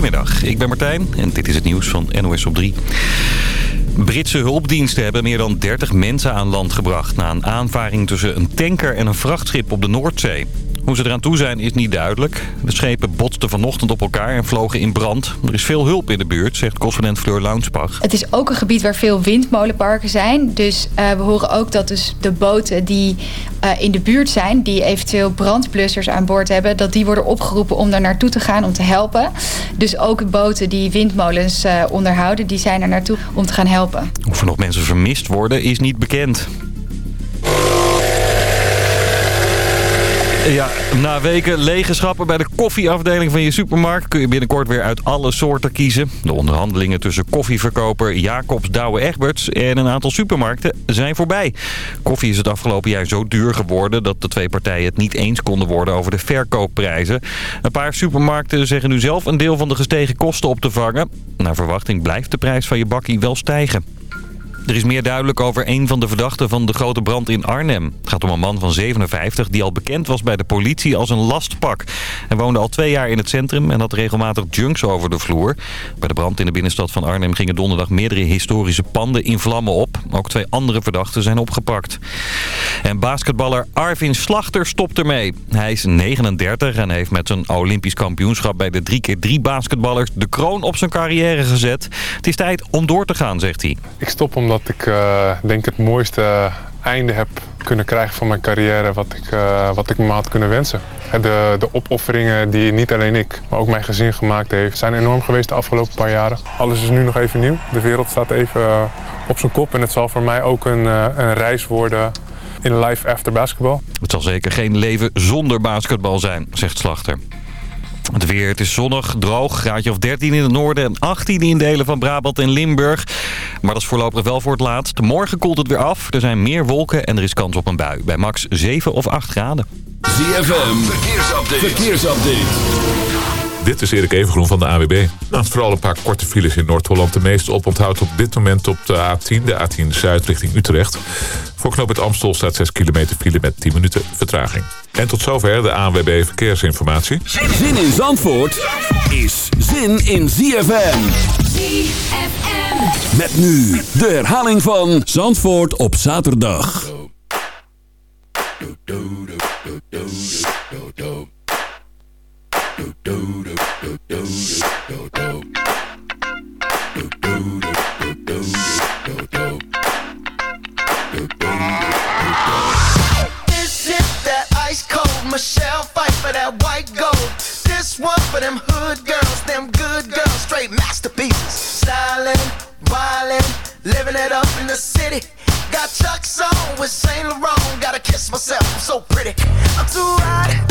Goedemiddag, ik ben Martijn en dit is het nieuws van NOS op 3. Britse hulpdiensten hebben meer dan 30 mensen aan land gebracht... na een aanvaring tussen een tanker en een vrachtschip op de Noordzee. Hoe ze eraan toe zijn is niet duidelijk. De schepen botsten vanochtend op elkaar en vlogen in brand. Er is veel hulp in de buurt, zegt correspondent Fleur Launsbach. Het is ook een gebied waar veel windmolenparken zijn. Dus uh, we horen ook dat dus de boten die uh, in de buurt zijn... die eventueel brandblussers aan boord hebben... dat die worden opgeroepen om daar naartoe te gaan om te helpen. Dus ook boten die windmolens uh, onderhouden... die zijn er naartoe om te gaan helpen. Of er nog mensen vermist worden is niet bekend. Ja, na weken lege schappen bij de koffieafdeling van je supermarkt... kun je binnenkort weer uit alle soorten kiezen. De onderhandelingen tussen koffieverkoper Jacobs Douwe Egberts... en een aantal supermarkten zijn voorbij. Koffie is het afgelopen jaar zo duur geworden... dat de twee partijen het niet eens konden worden over de verkoopprijzen. Een paar supermarkten zeggen nu zelf een deel van de gestegen kosten op te vangen. Naar verwachting blijft de prijs van je bakkie wel stijgen. Er is meer duidelijk over een van de verdachten van de grote brand in Arnhem. Het gaat om een man van 57 die al bekend was bij de politie als een lastpak. Hij woonde al twee jaar in het centrum en had regelmatig junks over de vloer. Bij de brand in de binnenstad van Arnhem gingen donderdag meerdere historische panden in vlammen op. Ook twee andere verdachten zijn opgepakt. En basketballer Arvin Slachter stopt ermee. Hij is 39 en heeft met zijn Olympisch kampioenschap bij de 3x3 basketballers de kroon op zijn carrière gezet. Het is tijd om door te gaan, zegt hij. Ik stop omdat ik uh, denk het mooiste einde heb kunnen krijgen van mijn carrière wat ik, uh, wat ik me had kunnen wensen. De, de opofferingen die niet alleen ik, maar ook mijn gezin gemaakt heeft, zijn enorm geweest de afgelopen paar jaren. Alles is nu nog even nieuw. De wereld staat even uh, op zijn kop en het zal voor mij ook een, een reis worden in life after basketbal. Het zal zeker geen leven zonder basketbal zijn, zegt Slachter. Het weer, het is zonnig, droog, graadje of 13 in het noorden en 18 in delen van Brabant en Limburg. Maar dat is voorlopig wel voor het laatst. Morgen koelt het weer af, er zijn meer wolken en er is kans op een bui. Bij max 7 of 8 graden. ZFM, verkeersupdate. verkeersupdate. Dit is Erik Evengroen van de AWB. Nou, vooral een paar korte files in Noord-Holland. De meeste oponthoud op dit moment op de A10, de A10 Zuid richting Utrecht. Voor knoop het Amstel staat 6 kilometer file met 10 minuten vertraging. En tot zover de ANWB Verkeersinformatie. Zin in Zandvoort is zin in ZFM. ZFM. Met nu de herhaling van Zandvoort op zaterdag. Got Chuck's on with Saint Laurent. Gotta kiss myself, I'm so pretty. I'm too hot.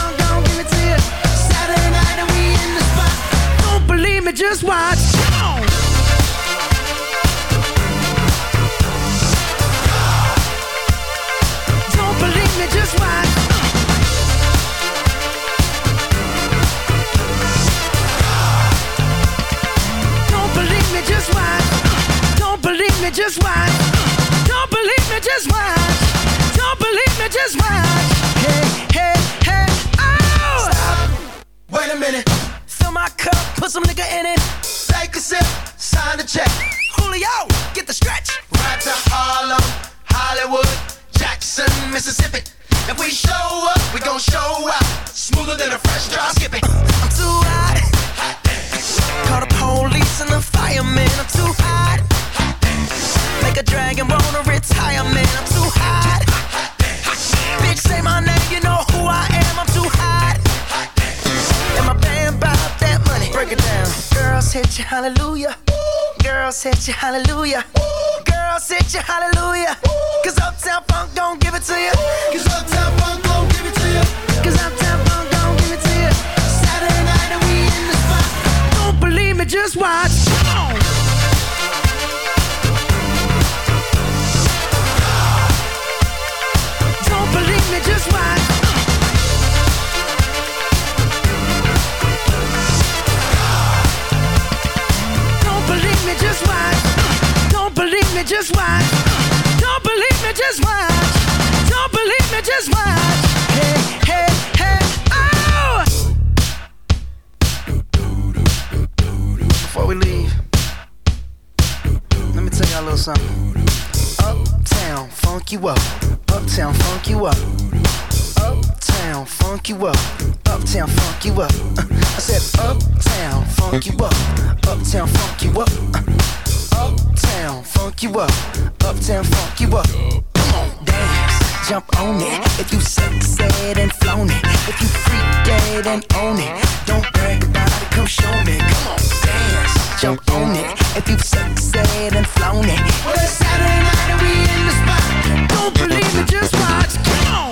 just watch. You up. Uptown, funk you up. Uh, I said, Uptown, funk you up. Uptown, funk you up. Uptown, funk you up. Uptown, funk you up. Come on, dance, jump on it. If you succeed and flown it. If you freak dead and own it. Don't brag about it, come show me. Come on, dance, jump on it. If you've succeed and flown it. Well, it's Saturday night and we in the spot. Don't believe me, just watch. Come on.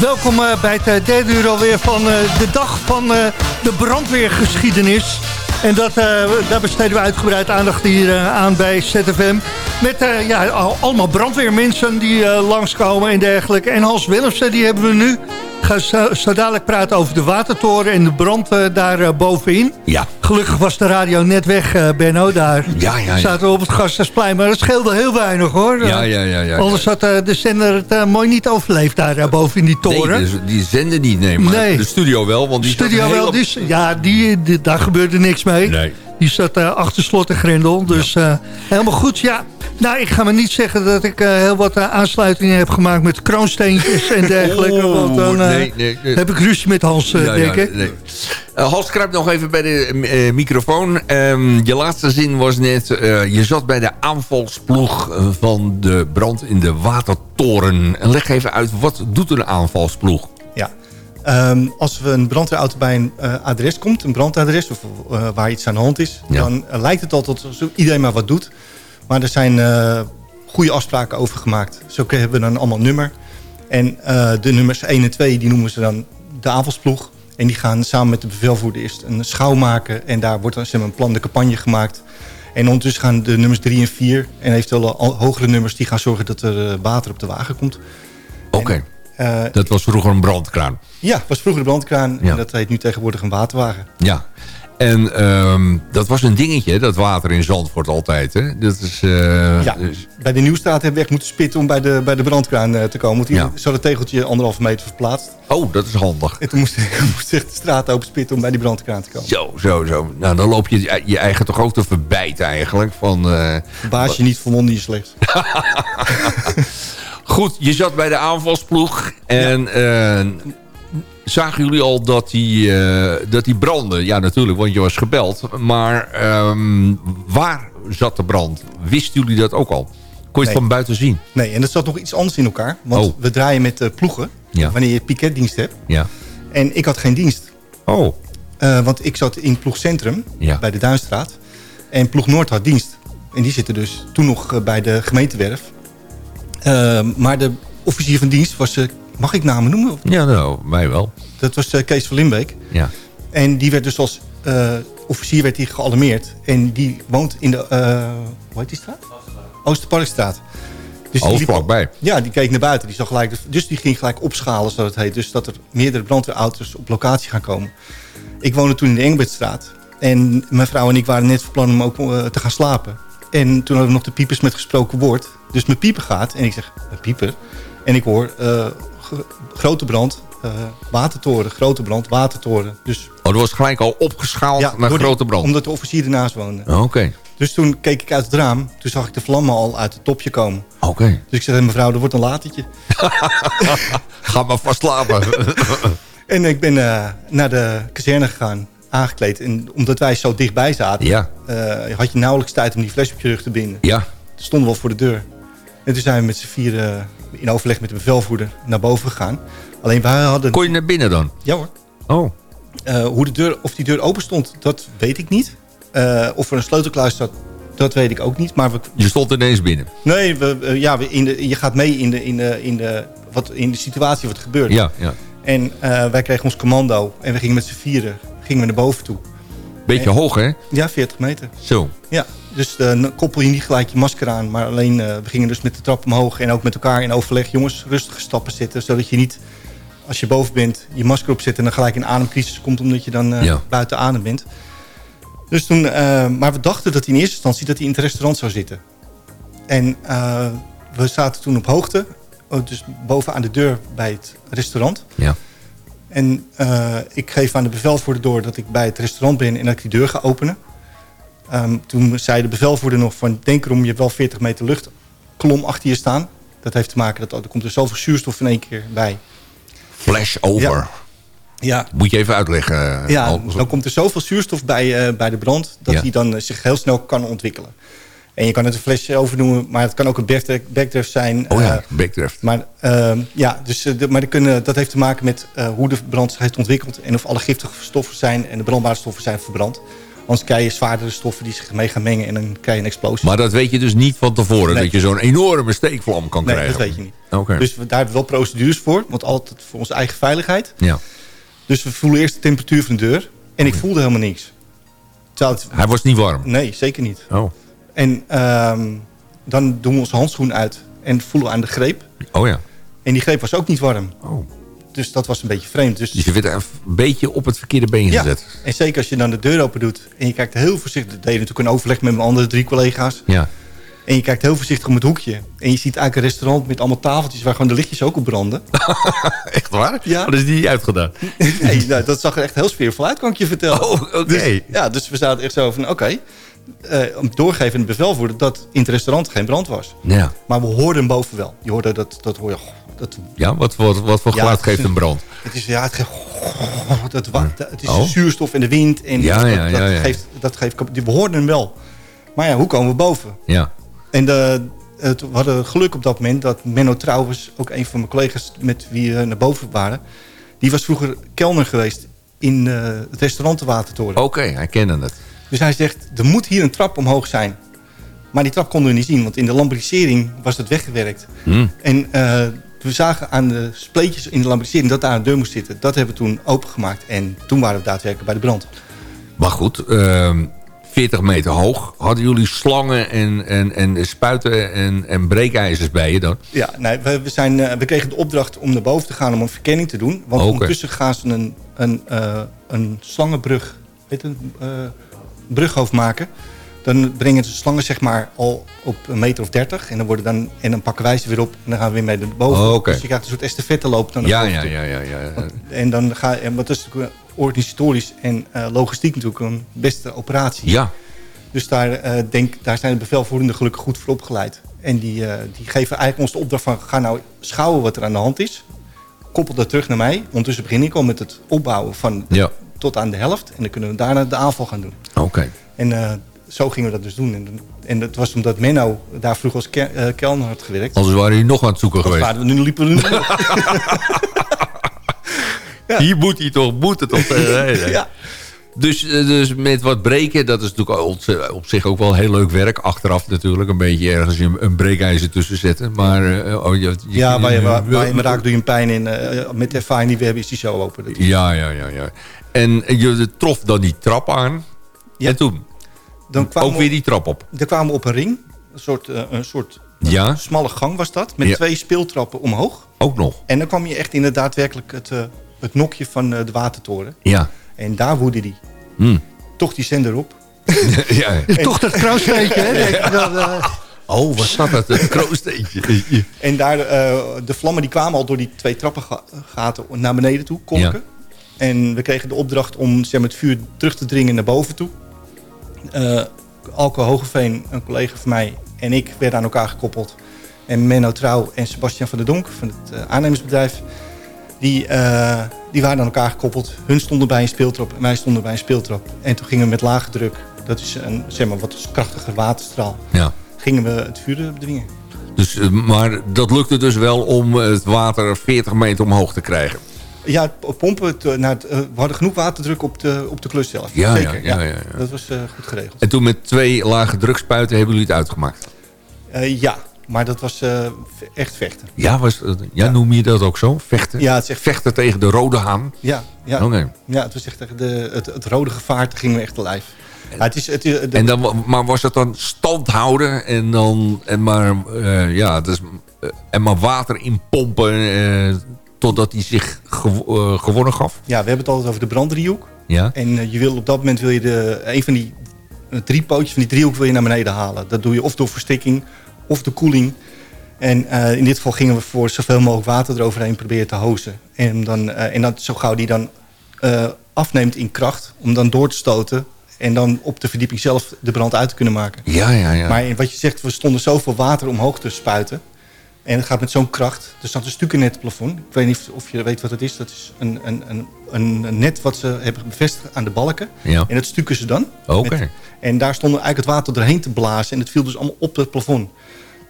Welkom eh, bij het eh, derde uur alweer van eh, de dag van de brandweergeschiedenis. En dat, daar besteden we uitgebreid aandacht hier aan bij ZFM. Met ja, al- allemaal brandweermensen die langskomen en dergelijke. En Hans Willemsen, die hebben we nu. Ga zo, zo dadelijk praten over de watertoren en de brand eh, daar eh, bovenin. Ja. Gelukkig was de radio net weg, eh, Benno, daar. Ja, ja, ja. Zaten we op het Gasthuisplein, maar dat scheelde heel weinig, hoor. Ja, ja, ja. ja. Anders had de zender het mooi niet overleefd daar boven in die toren. Nee, dus die zenden niet, nee, maar Nee. de studio wel. Want die Studio wel, is- ja, die, die- daar gebeurde niks mee. Nee. Die zat achter slot en grendel. Dus helemaal goed. Ja, nou, ik ga maar niet zeggen dat ik eh, heel wat eh, aansluitingen heb gemaakt met kroonsteentjes en dergelijke. Oeh, want dan eh, nee, nee, nee. heb ik ruzie met Hans, Ja, denk ja, ik. nee. Hans, kruip nog even bij de eh, microfoon. Ehm, je laatste zin was net... eh, je zat bij de aanvalsploeg van de brand in de Watertoren. En leg even uit, wat doet een aanvalsploeg? Ja. Ehm, als we een brandweerauto bij een eh, adres komt, een brandadres of waar iets aan de hand is, Ja. dan lijkt het altijd alsof iedereen maar wat doet. Maar er zijn eh, goede afspraken over gemaakt. Zo hebben we dan allemaal een nummer. En eh, de nummers 1 en 2 die noemen ze dan de aanvalsploeg. En die gaan samen met de bevelvoerder eerst een schouw maken. En daar wordt dan zeg maar, een plan de campagne gemaakt. En ondertussen gaan de nummers 3 en 4 en eventueel hogere nummers... die gaan zorgen dat er eh, water op de wagen komt. Oké, dat was vroeger een brandkraan. ja, was vroeger de brandkraan Ja. en dat heet nu tegenwoordig een waterwagen. Ja. En ehm, dat was een dingetje, dat water in Zandvoort altijd. Hè? Dat is, eh, ja, dus- bij de Nieuwstraat hebben we echt moeten spitten om bij de, bij de brandkraan eh, te komen. Want hier Ja. zat het tegeltje anderhalve meter verplaatst. oh, dat is handig. En toen moest moest echt de straat open spitten om bij die brandkraan te komen. Zo, zo, zo. Nou, dan loop je je eigen toch ook te verbijten eigenlijk. Van, eh, Baas je niet, verwonder je slechts. Goed, je zat bij de aanvalsploeg. En zagen jullie al dat die, eh, dat die brandde? Ja, natuurlijk, want je was gebeld. Maar ehm, waar zat de brand? Wisten jullie dat ook al? Kon je het van buiten zien? Nee, en dat zat nog iets anders in elkaar. Want Oh. we draaien met eh, ploegen Ja. wanneer je piketdienst hebt. Ja. En ik had geen dienst. Oh, Eh, want ik zat in ploegcentrum Ja. bij de Duinstraat. En ploeg Noord had dienst. En die zitten dus toen nog bij de gemeentewerf. Maar de officier van dienst was... mag ik namen noemen? ja, nou, mij wel. Dat was eh, Kees van Limbeek. Ja. En die werd dus als eh, officier werd hij gealarmeerd. En die woont in de... eh hoe heet die straat? Oosterparkstraat. Dus Alles vlakbij. Ja, die keek naar buiten. Die zag gelijk, dus die ging gelijk opschalen, zoals het heet. Dus dat er meerdere brandweerauto's op locatie gaan komen. Ik woonde toen in de Engelbertstraat. En mijn vrouw en ik waren net van plan om ook te gaan slapen. En toen hadden we nog de piepers met gesproken woord. Dus mijn pieper gaat. En ik zeg, een pieper? En ik hoor, eh, grote brand, eh, watertoren, grote brand, watertoren. Dus Oh, dat was gelijk al opgeschaald naar grote brand. Omdat de officier ernaast woonde. Oké, Dus toen keek ik uit het raam. Toen zag ik de vlammen al uit het topje komen. oké. Dus ik zei mevrouw, er wordt een latertje. Ga maar vast slapen. En ik ben eh, naar de kazerne gegaan. aangekleed. En omdat wij zo dichtbij zaten, Ja, eh, had je nauwelijks tijd om die fles op je rug te binden. ja. Toen stonden we al voor de deur. En toen zijn we met z'n vieren in overleg met de bevelvoerder naar boven gegaan. Alleen wij hadden... Kon je naar binnen dan? Ja hoor. Oh, Eh, hoe de deur, of die deur open stond, dat weet ik niet. Eh, of er een sleutelkluis zat, dat weet ik ook niet. Maar we, je stond ineens binnen. nee, we, eh, ja, we in de, je gaat mee in de, in, de, in, de, wat, in de situatie wat gebeurt. Ja, ja. En wij kregen ons commando en we gingen met z'n vieren gingen we naar boven toe. Beetje hoog, hè? Ja, 40 meter. Zo. Ja, dus dan koppel je niet gelijk je masker aan. Maar alleen, eh, we gingen dus met de trap omhoog en ook met elkaar in overleg. Jongens, rustig stappen zitten, zodat je niet, als je boven bent, je masker opzet... en dan gelijk in ademcrisis komt omdat je dan eh, Ja. buiten adem bent. Dus toen, eh, maar we dachten dat hij in eerste instantie dat hij in het restaurant zou zitten. En eh, we zaten toen op hoogte, oh, dus boven aan de deur bij het restaurant. Ja. En eh, ik geef aan de bevelvoerder door dat ik bij het restaurant ben en dat ik die deur ga openen. Ehm, toen zei de bevelvoerder nog van denk erom, je hebt wel 40 meter luchtkolom achter je staan. Dat heeft te maken dat oh, er komt er zoveel zuurstof in één keer bij. Flash over. Ja. Ja, Moet je even uitleggen. ja Al- dan komt er zoveel zuurstof bij, eh, bij de brand dat Ja. die dan eh, zich heel snel kan ontwikkelen. En je kan het een flesje overnoemen, maar het kan ook een backdraft zijn. Oh ja, Eh, backdraft. maar ehm, ja, dus, de- maar kunnen, dat heeft te maken met hoe de brand zich heeft ontwikkeld... en of alle giftige stoffen zijn en de brandbare stoffen zijn verbrand. Anders krijg je zwaardere stoffen die zich mee gaan mengen en dan krijg je een explosie. Maar dat weet je dus niet van tevoren. Nee. Dat je zo'n enorme steekvlam kan nee, krijgen. dat weet je niet. Dus we, daar hebben we wel procedures voor, want altijd voor onze eigen veiligheid. ja. Dus we voelen eerst de temperatuur van de deur en ik voelde helemaal niks. Het- Hij was niet warm. nee, zeker niet. Oh. En ehm, dan doen we onze handschoen uit en voelen we aan de greep. Oh ja. En die greep was ook niet warm. Oh. Dus dat was een beetje vreemd. Dus Dus je werd een beetje op het verkeerde been Ja, gezet. en zeker als je dan de deur open doet en je kijkt heel voorzichtig. Dat deed natuurlijk een overleg met mijn andere drie collega's. Ja. En je kijkt heel voorzichtig om het hoekje. En je ziet eigenlijk een restaurant met allemaal tafeltjes waar gewoon de lichtjes ook op branden. Echt waar? Ja. Wat is die uitgedaan? nee, nou, dat zag er echt heel sfeervol uit, kan ik je vertellen. Oh, oké. Dus, ja, dus we zaten echt zo van, oké. eh, om doorgeven in het bevelvoerder dat in het restaurant geen brand was. Ja. Maar we hoorden hem boven wel. Je hoorde dat, dat hoor je. Dat, Ja, wat, wat, wat voor Ja, geluid geeft een brand? het is, ja, het, geeft, dat, het is Oh. zuurstof en de wind. En Ja, dat, ja, ja, dat ja. Geeft, dat geeft, we hoorden hem wel. Maar ja, hoe komen we boven? Ja. En de, het, we hadden geluk op dat moment dat Menno Trouwens, ook een van mijn collega's met wie we naar boven waren, die was vroeger kelner geweest in eh, het restaurant de Watertoren. Oké, hij kende het. Dus hij zegt, er moet hier een trap omhoog zijn. Maar die trap konden we niet zien, want in de lambrisering was het weggewerkt. Hm. En eh, we zagen aan de spleetjes in de lambrisering dat daar een deur moest zitten. Dat hebben we toen opengemaakt en toen waren we daadwerkelijk bij de brand. Maar goed, ehm 40 meter hoog. Hadden jullie slangen en, en, en spuiten en, en breekijzers bij je dan? Ja, nee, we, we, zijn, eh, we kregen de opdracht om naar boven te gaan om een verkenning te doen. Want ondertussen gaan ze een, een, eh, een slangenbrug, weet een eh, brughoofd maken. Dan brengen ze slangen zeg maar al op een meter of dertig. En dan, worden dan, en dan pakken wij ze weer op en dan gaan we weer mee naar boven. Oh. Dus je krijgt een soort estafette loop dan Ja, ja, ja, ja, ja. En dan ga en wat is natuurlijk organisatorisch en eh, logistiek natuurlijk een beste operatie. Ja, Dus daar, eh, denk, daar zijn de bevelvoerenden gelukkig goed voor opgeleid. En die, eh, die geven eigenlijk ons de opdracht van... ga nou schouwen wat er aan de hand is. Koppel dat terug naar mij. Ondertussen begin ik al met het opbouwen van ja. tot aan de helft. En dan kunnen we daarna de aanval gaan doen. Oké. En eh, zo gingen we dat dus doen. En, en dat was omdat Menno daar vroeger als ke eh, kelner had gewerkt. Anders waren jullie nog aan het zoeken geweest. waren we nu liepen we nu. Hier moet hij toch, moet het toch. Ja. Dus, eh, dus met wat breken, dat is natuurlijk op- zich ook wel heel leuk werk. Achteraf natuurlijk, een beetje ergens een, een breekijzer tussen zetten. Maar, eh, oh, je, je- ja, waar je, waar, waar je raakt doe je een pijn in. met de ervaring die we hebben is die zo open. Ja, ja, ja, ja. En je trof dan die trap aan. Ja. En toen Dan kwamen ook we- weer die trap op. Dan kwamen we op een ring. Een soort, eh, een soort Ja, smalle gang was dat. Met Ja. twee speeltrappen omhoog. ook nog. En dan kwam je echt in het daadwerkelijk het, eh, het nokje van eh, de watertoren. Ja. En daar woedde die. Hm. Toch die zender op. ja. Toch dat kruissteentje, hè? eh. Oh, wat staat dat? Het kroosteentje. En daar, eh, de vlammen die kwamen al door die twee trappengaten naar beneden toe, kolken. En we kregen de opdracht om zeg maar, het vuur terug te dringen naar boven toe. Eh Alco Hogeveen, een collega van mij, en ik werden aan elkaar gekoppeld. En Menno Trouw en Sebastian van der Donk van het eh, aannemersbedrijf. Die, eh, die waren aan elkaar gekoppeld. Hun stonden bij een speeltrap en wij stonden bij een speeltrap. En toen gingen we met lage druk, dat is een zeg maar, wat krachtiger waterstraal, Ja. gingen we het vuur bedwingen. Dus, maar dat lukte dus wel om het water 40 meter omhoog te krijgen. Ja, pompen, eh, eh, we hadden genoeg waterdruk op de, op de klus zelf. Ja, Zeker, ja, ja, ja, ja. Dat was eh, goed geregeld. En toen met twee lage drukspuiten hebben jullie het uitgemaakt. Ja, maar dat was echt vechten. Ja, was, ja, noem je dat ook zo? Vechten? Ja, het is echt Vechten tegen de rode haan? Ja, ja. Ja het was echt de, het, het rode gevaar, daar gingen we echt te lijf. Ja, het is, het, de- En dan, maar was het dan stand houden en dan en maar, ja, dus, en maar water inpompen eh, totdat hij zich gew- eh, gewonnen gaf? ja, we hebben het altijd over de branddriehoek. Ja? En eh, je wil op dat moment wil je de, een van die eh, drie pootjes van die driehoek wil je naar beneden halen. Dat doe je of door verstikking of door koeling. En eh, in dit geval gingen we voor zoveel mogelijk water eroverheen proberen te hozen. En, dan, eh, en dat, zo gauw die dan eh, afneemt in kracht, om dan door te stoten... en dan op de verdieping zelf de brand uit te kunnen maken. Ja, ja, ja. Maar wat je zegt, we stonden zoveel water omhoog te spuiten. En het gaat met zo'n kracht. Er staat een stuk in het plafond. Ik weet niet of je weet wat het is. Dat is een, een, een, een net wat ze hebben bevestigd aan de balken. Ja. En dat stukken ze dan. Oké. En daar stonden eigenlijk het water doorheen te blazen. En het viel dus allemaal op het plafond.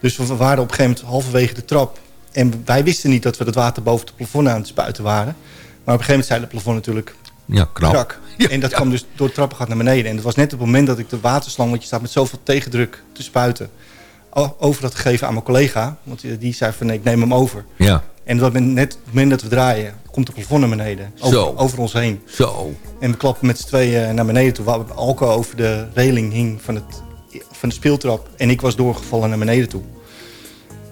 Dus we waren op een gegeven moment halverwege de trap. En wij wisten niet dat we het water boven het plafond aan het spuiten waren. Maar op een gegeven moment zei het plafond natuurlijk Ja, knap. krak. en dat kwam dus door het trappengat naar beneden. En dat was net op het moment dat ik de waterslang, want je staat met zoveel tegendruk te spuiten, over had gegeven aan mijn collega. Want die- die zei van nee, ik neem hem over. Ja, En dat net op het moment dat we draaien, komt het plafond naar beneden. Over ons heen. zo. En we klappen met z'n tweeën naar beneden toe. Waar Alco over de reling hing van, het, van de speeltrap. En ik was doorgevallen naar beneden toe.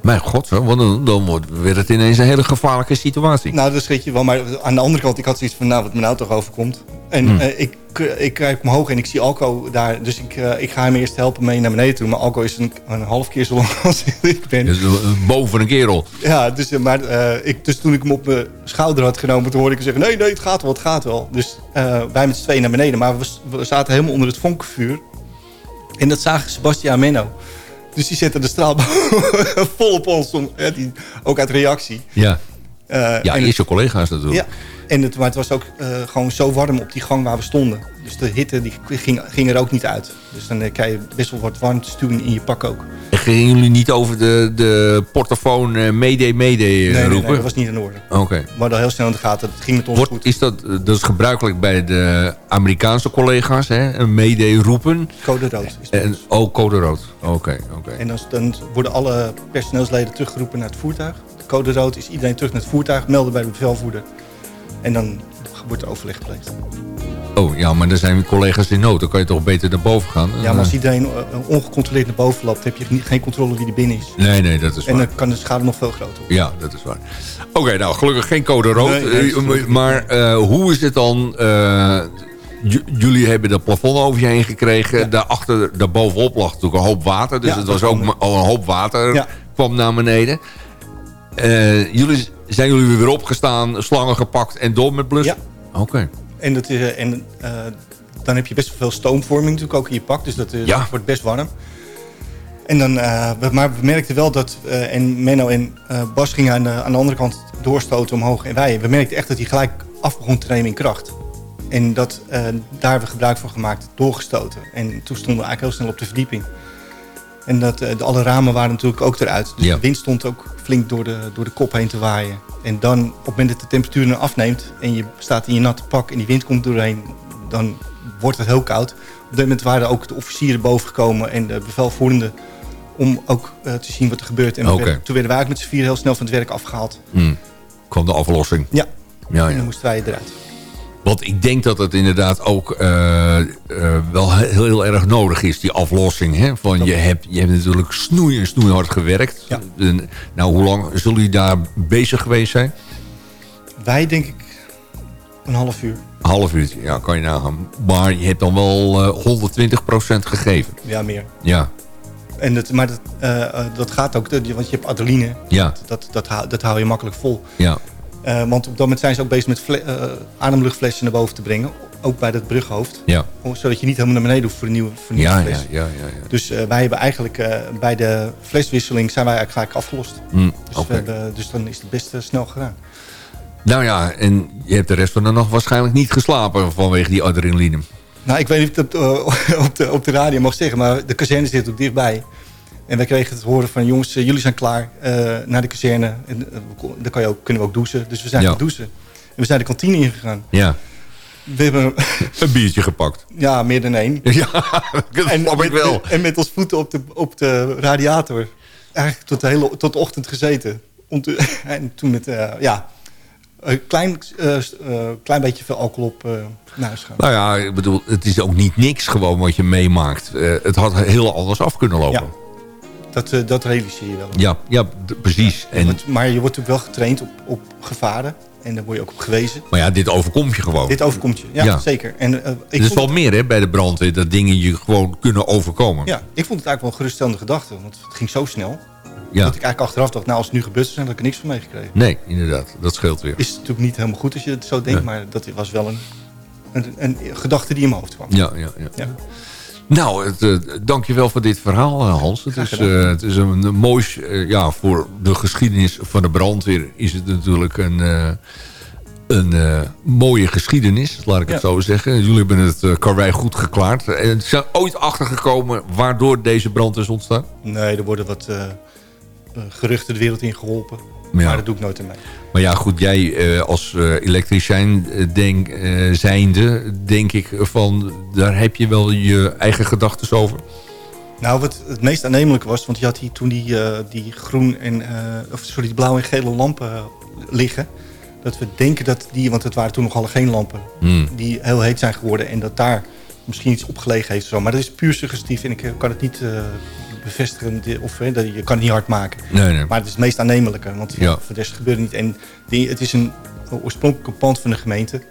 Mijn god, want dan, dan wordt, werd het ineens een hele gevaarlijke situatie. Nou, dat schrik je wel. Maar aan de andere kant, ik had zoiets van, nou, wat me nou toch overkomt. En Hmm. eh, ik, ik kijk omhoog en ik zie Alco daar. Dus ik, eh, ik ga hem eerst helpen mee naar beneden toe. Maar Alco is een, een half keer zo lang als ik ben. Dus, eh, boven een kerel. Ja, dus, maar, ik, dus toen ik hem op mijn schouder had genomen... toen hoorde ik hem zeggen, nee, nee, het gaat wel, het gaat wel. Dus wij met z'n tweeën naar beneden. Maar we, we zaten helemaal onder het vonkenvuur. En dat zagen Sebastian en Menno. Dus die zetten de straal vol op ons. Om, die, ook uit reactie. Ja, ja en eerst je collega's natuurlijk. ja, en het, maar het was ook eh, gewoon zo warm op die gang waar we stonden. Dus de hitte die ging, ging er ook niet uit. Dus dan eh, krijg je best wel wat warmte in je pak ook. En Gingen jullie niet over de, de portofoon eh Mayday eh, Nee, roepen? nee, dat was niet in orde. Oké. We hadden heel snel in de gaten. Het ging met ons Wordt, goed. is dat, eh, dat is gebruikelijk bij de Amerikaanse collega's, hè? Een Mayday roepen. Code rood. Is. En, oh, code rood. Oké, oké. En dan, dan worden alle personeelsleden teruggeroepen naar het voertuig. De code rood is iedereen terug naar het voertuig, melden bij de bevelvoerder. En dan wordt er overleg gepleegd. Oh, ja, maar dan zijn collega's in nood. Dan kan je toch beter naar boven gaan? Ja, maar als iedereen eh, ongecontroleerd naar boven loopt, heb je geen controle wie er binnen is. Nee, nee, dat is En waar. dan kan de schade nog veel groter worden. Ja, dat is waar. Oké, nou, gelukkig geen code rood. Nee, nee, Eh, maar eh, hoe is het dan... eh, jullie hebben dat plafond over je heen gekregen. Daarachter, daarbovenop lag natuurlijk een hoop water. Dus Ja, het was ook al een hoop water Ja. kwam naar beneden. Eh, jullie, zijn jullie weer opgestaan, slangen gepakt en door met blussen? Ja. Oké. En, dat is, eh, en eh, dan heb je best wel veel stoomvorming natuurlijk ook in je pak. Dus dat, Ja. dat wordt best warm. En dan, maar we merkten wel dat... en Menno en Bas gingen aan de, aan de andere kant doorstoten omhoog. En wij, we merkten echt dat hij gelijk af begon te nemen in kracht. En dat, daar hebben we gebruik van gemaakt, doorgestoten. En toen stonden we eigenlijk heel snel op de verdieping. En dat, eh, de, alle ramen waren natuurlijk ook eruit. Dus Ja. de wind stond ook flink door de, door de kop heen te waaien. En dan, op het moment dat de temperatuur dan afneemt... en je staat in je natte pak en die wind komt doorheen... dan wordt het heel koud. Op dat moment waren ook de officieren boven gekomen... en de bevelvoerende om ook eh, te zien wat er gebeurt. En toen werden wij eigenlijk met z'n vier heel snel van het werk afgehaald. Hm. Kwam de aflossing. Ja, Ja, en ja. dan moesten wij eruit. Want ik denk dat het inderdaad ook eh, eh, wel heel, heel erg nodig is, die aflossing. Hè? Van je, hebt, je hebt natuurlijk snoei en snoeihard gewerkt. Ja. En, nou, hoe lang zullen jullie daar bezig geweest zijn? Wij denk ik een half uur. Een half uurtje, ja, kan je nagaan. Maar je hebt dan wel eh 120% gegeven. Ja, meer. Ja, En dat, maar dat, eh, eh, dat gaat ook, dat- want je hebt adrenaline. ja, Dat, dat, hou- dat hou je makkelijk vol. ja. Eh, want op dat moment zijn ze ook bezig met eh, ademluchtflessen naar boven te brengen. Ook bij dat brughoofd. Ja, Zodat je niet helemaal naar beneden hoeft voor een nieuwe, voor een nieuwe ja, ja, fles. ja. ja, ja. Dus eh, wij hebben eigenlijk bij de fleswisseling zijn wij eigenlijk afgelost. Hm, Dus, we dus dan is het best snel gedaan. Nou ja, en je hebt de rest van de nacht waarschijnlijk niet geslapen vanwege die adrenaline. Nou, ik weet niet of ik dat op, de, op de radio mag zeggen, maar de kazerne zit ook dichtbij. En wij kregen het horen van jongens, eh, jullie zijn klaar eh, naar de kazerne. En, eh, dan kan je ook, kunnen we ook douchen. Dus we zijn Ja. gaan douchen. En we zijn de kantine ingegaan. Ja, We hebben een biertje gepakt. ja, meer dan één. Ja, dat snap ik met, wel. en met ons voeten op de, op de radiator. Eigenlijk tot de, hele, tot de ochtend gezeten. Om te- en toen met, ja, een klein, klein beetje veel alcohol op eh, naar huis gaan. Nou ja, ik bedoel, het is ook niet niks gewoon wat je meemaakt. Het had heel anders af kunnen lopen. Ja. Dat, eh, dat realiseer je wel. Ja, ja, precies. En, maar je wordt natuurlijk wel getraind op, op gevaren. En daar word je ook op gewezen. maar ja, dit overkomt je gewoon. Dit overkomt je. Ja, Ja. zeker. En, eh, ik Er is wel meer hè, bij de brandweer, dat dingen je gewoon kunnen overkomen. Ja, ik vond het eigenlijk wel een geruststellende gedachte. Want het ging zo snel. Ja. Dat ik eigenlijk achteraf dacht, nou als het nu gebeurd is, dan heb ik er niks van meegekregen. Nee, inderdaad. Dat scheelt weer. Is het natuurlijk niet helemaal goed als je het zo denkt. Nee. Maar dat was wel een, een, een gedachte die in mijn hoofd kwam. Ja, ja, ja. Ja. Nou, het, eh, dankjewel voor dit verhaal, eh, Hans. Het is, eh, het is een, een mooi... ja, voor de geschiedenis van de brandweer is het natuurlijk een... een mooie geschiedenis, laat ik het zo zeggen. Jullie hebben het uh, karwei goed geklaard. En zijn ooit achtergekomen waardoor deze brand is ontstaan? Nee, er worden wat geruchten de wereld in geholpen. Ja. Maar dat doe ik nooit aan mee. Maar ja, goed, jij eh, als eh, elektricien eh, denk, zijnde, denk ik van... daar heb je wel je eigen gedachten over. Nou, wat het meest aannemelijk was, want je had hier toen die, eh, die groen en, of sorry, die blauwe en gele lampen liggen. Dat we denken dat die, want het waren toen nog alle geen lampen, Hmm. die heel heet zijn geworden en dat daar misschien iets opgelegen heeft. Zo. Maar dat is puur suggestief en ik kan het niet bevestigen of eh, dat je kan het niet hard maken. Nee, nee. Maar het is het meest aannemelijke, want Ja. voor de rest gebeurt het niet. En die, het is een oorspronkelijke pand van de gemeente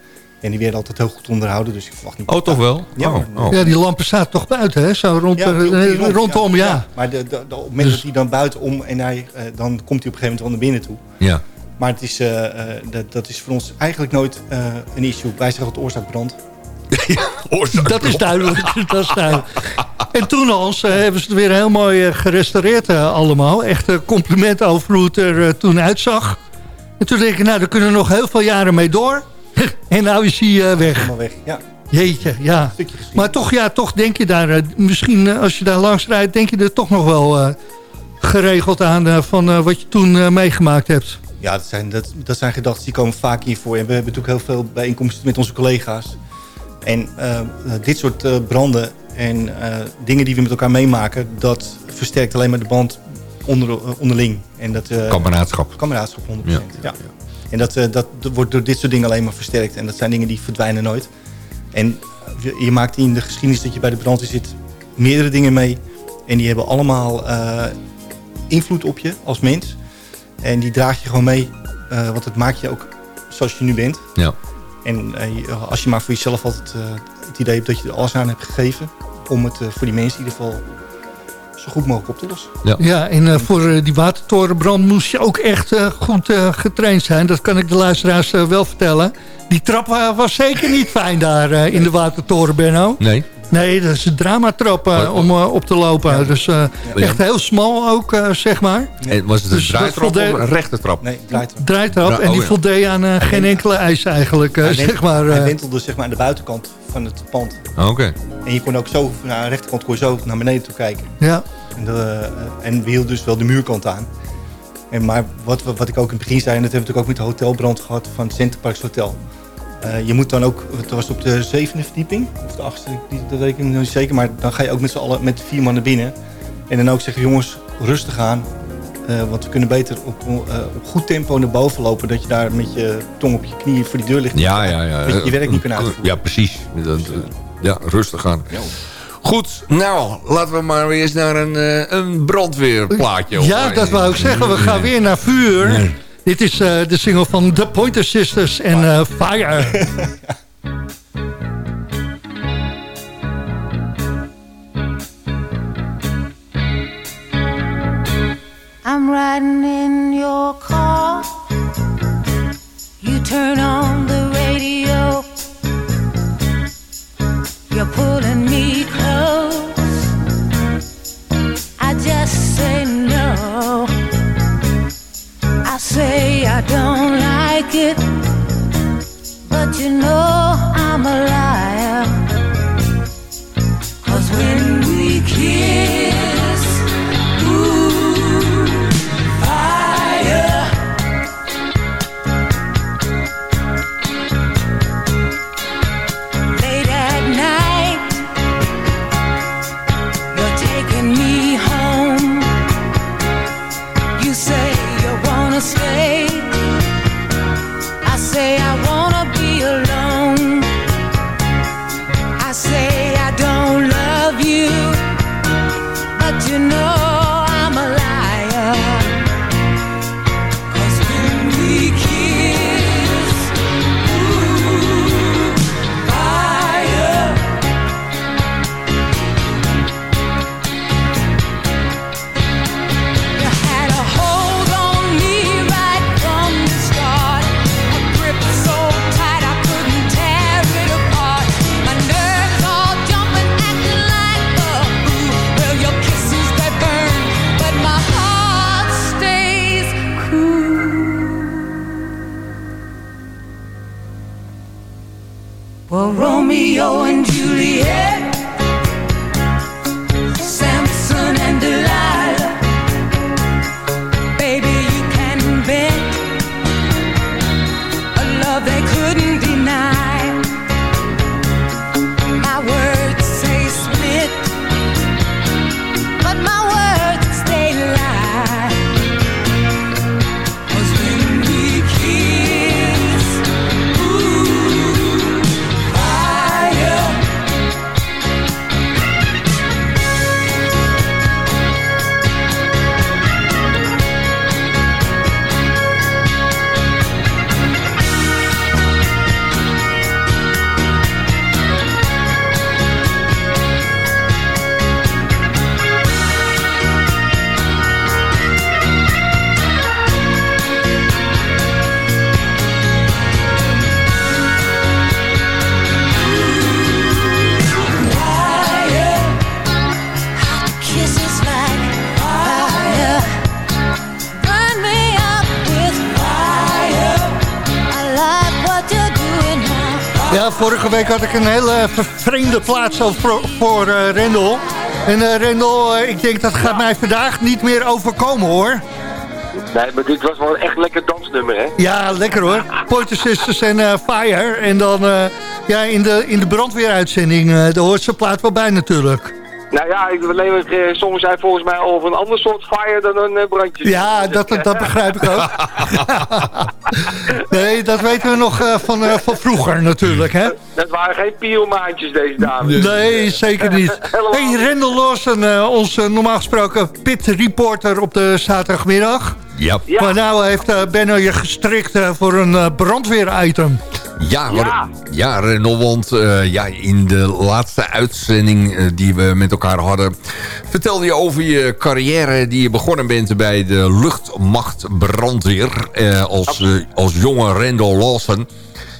en die werden altijd heel goed onderhouden, dus ik verwacht niet. Oh, toch wel? Ja, Oh, oh. Ja, die lampen staan toch buiten, hè? Zo rond, Ja, die- die rond, rondom, ja. Maar de, de, de- op het moment Dus- dat hij dan buitenom en hij, eh, dan komt hij op een gegeven moment wel naar binnen toe. Ja. Maar het is, eh, eh, dat, dat is voor ons eigenlijk nooit eh, een issue. Wij zeggen dat oorzaak brand. Dat is duidelijk. dat is duidelijk. En toen eh, hebben ze het weer heel mooi eh, gerestaureerd eh, allemaal. Echt een compliment over hoe het er eh, toen uitzag. En toen denk ik, nou, daar kunnen we nog heel veel jaren mee door. en nou is hij weg. Helemaal weg. Ja, Jeetje, ja. Maar toch, ja, toch denk je daar, misschien als je daar langs rijdt, denk je er toch nog wel eh, geregeld aan van wat je toen meegemaakt hebt. Ja, dat zijn, dat, dat zijn gedachten die komen vaak hiervoor. En we hebben natuurlijk heel veel bijeenkomsten met onze collega's. En eh, dit soort eh, branden en eh, dingen die we met elkaar meemaken... dat versterkt alleen maar de band onder, eh, onderling. En dat, eh, Kameraadschap. kameraadschap 100%. Ja. Ja. En dat, eh, dat wordt door dit soort dingen alleen maar versterkt. En dat zijn dingen die verdwijnen nooit. En je, maakt in de geschiedenis dat je bij de brandweer zit meerdere dingen mee. En die hebben allemaal eh, invloed op je als mens. En die draag je gewoon mee. eh, want het maakt je ook zoals je nu bent. Ja. En eh, als je maar voor jezelf altijd eh, het idee hebt dat je er alles aan hebt gegeven... om het eh, voor die mensen in ieder geval zo goed mogelijk op te lossen. Ja, en eh, voor die watertorenbrand moest je ook echt eh, goed getraind zijn. Dat kan ik de luisteraars wel vertellen. Die trap wa- was zeker niet fijn daar eh, in de watertoren, Benno. Nee? Nee, dat is een dramatrap eh, om eh, op te lopen. Dus eh, echt heel smal ook, zeg maar. En was het een Dus draaitrap voldeed- of een rechte trap? Nee, draait. Draaitrap. Ja, en oh die ja. voldeed aan geen enkele eis eigenlijk, eh, Hij zeg maar. Hij wentelde zeg maar, aan de buitenkant van het pand. Ah, Oké. En je kon ook zo, naar de rechterkant kon je zo naar beneden toe kijken. ja. En, de, eh, en we hielden dus wel de muurkant aan. En maar wat, wat ik ook in het begin zei, en dat hebben we natuurlijk ook met de hotelbrand gehad van het Centerparks Hotel. Eh, je moet dan ook, het was op de zevende verdieping, of de achtste, die- dat weet ik nog niet zeker. Maar dan ga je ook met z'n allen, met vier man naar binnen. En dan ook zeggen, jongens, rustig aan. Eh, want we kunnen beter op, eh, op goed tempo naar boven lopen. Dat je daar met je tong op je knieën voor die deur ligt. Ja, ja, ja. Dat je je werk niet kunt uitvoeren. Ja, precies. Dat, eh, ja, rustig aan. Goed, nou, laten we maar weer eens naar een, een brandweerplaatje. ja, dat wou ik zeggen. We gaan weer naar vuur. Dit is eh, de single van The Pointer Sisters en eh, Fire. I'm riding in your car. You turn on Romeo and Juliet, week had ik een hele vreemde plaats voor, voor eh, Rendel. En eh, Rendel, eh, ik denk dat gaat mij vandaag niet meer overkomen hoor. Nee, maar dit was wel een echt lekker dansnummer, hè? Ja, lekker hoor. Pointer Sisters en Fire. En dan ja, in de, in de brandweeruitzending, daar hoort plaat wel bij natuurlijk. Nou ja, ik eh, zongen zij volgens mij over een ander soort fire dan een eh, brandje. Ja, dat, dat begrijp ik ook. nee, dat weten we nog eh, van, eh, van vroeger natuurlijk, hè? Dat waren geen pielmaantjes, deze dames. Nee, zeker niet. Hey, Rendel Lawson, eh, onze normaal gesproken pit reporter op de zaterdagmiddag. Ja. Maar nou heeft eh, Benno je gestrikt voor een eh, brandweeritem. Ja, ja. ja Rendel, want eh, ja, in de laatste uitzending eh, die we met elkaar hadden... vertelde je over je carrière die je begonnen bent bij de luchtmachtbrandweer... Eh, als, als jonge Rendel Lawson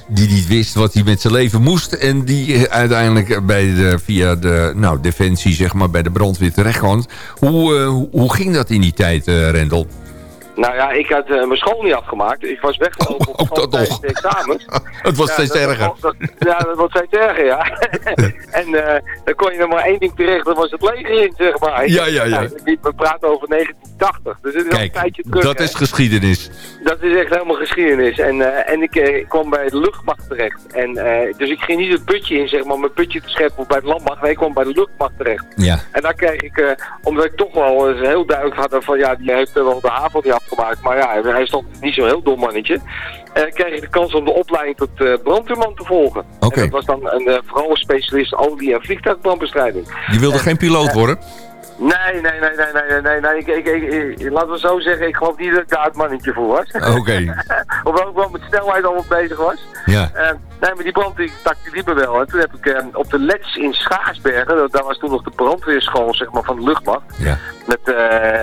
die niet wist wat hij met zijn leven moest... en die uiteindelijk bij de, via de nou, defensie, zeg maar, bij de brandweer terechtkwam. Hoe, hoe, ging dat in die tijd, eh, Rendel? Nou ja, ik had eh, mijn school niet afgemaakt. Ik was weggelopen op de examens. Het wordt steeds dat- erger. dat- ja, dat wordt steeds erger, ja. en eh, dan kon je nog maar één ding terecht, dat was het leger in, zeg maar. Ja, ja, ja. die- we praten over 1980, dus is al een Kijk, tijdje terug. dat hè. is geschiedenis. Dat is echt helemaal geschiedenis. En, eh, en ik kwam bij de luchtmacht terecht. En, dus ik ging niet het putje in, zeg maar, mijn putje te scheppen bij de landmacht. Nee, ik kwam bij de luchtmacht terecht. Ja. En daar kreeg ik, omdat ik toch wel eens heel duidelijk had van ja, die heeft wel de haven niet Maar ja, hij is toch niet zo'n heel dom mannetje. Kreeg ik de kans om de opleiding tot eh, brandweerman te volgen. Oké. En dat was dan een, eh, vooral een specialist olie- en vliegtuigbrandbestrijding. Je wilde geen piloot worden? Nee, nee, nee, nee, nee, nee, nee. Ik, ik, ik, ik- laten we zo zeggen, ik geloof niet dat ik daar het mannetje voor was. Oké. Hoewel ik wel met snelheid al wat bezig was. Ja. Eh, nee, maar die brand die takte liever wel. En toen heb ik eh, op de Lets in Schaarsbergen, dat, daar was toen nog de brandweerschool zeg maar, van de luchtmacht. Ja. Met, eh,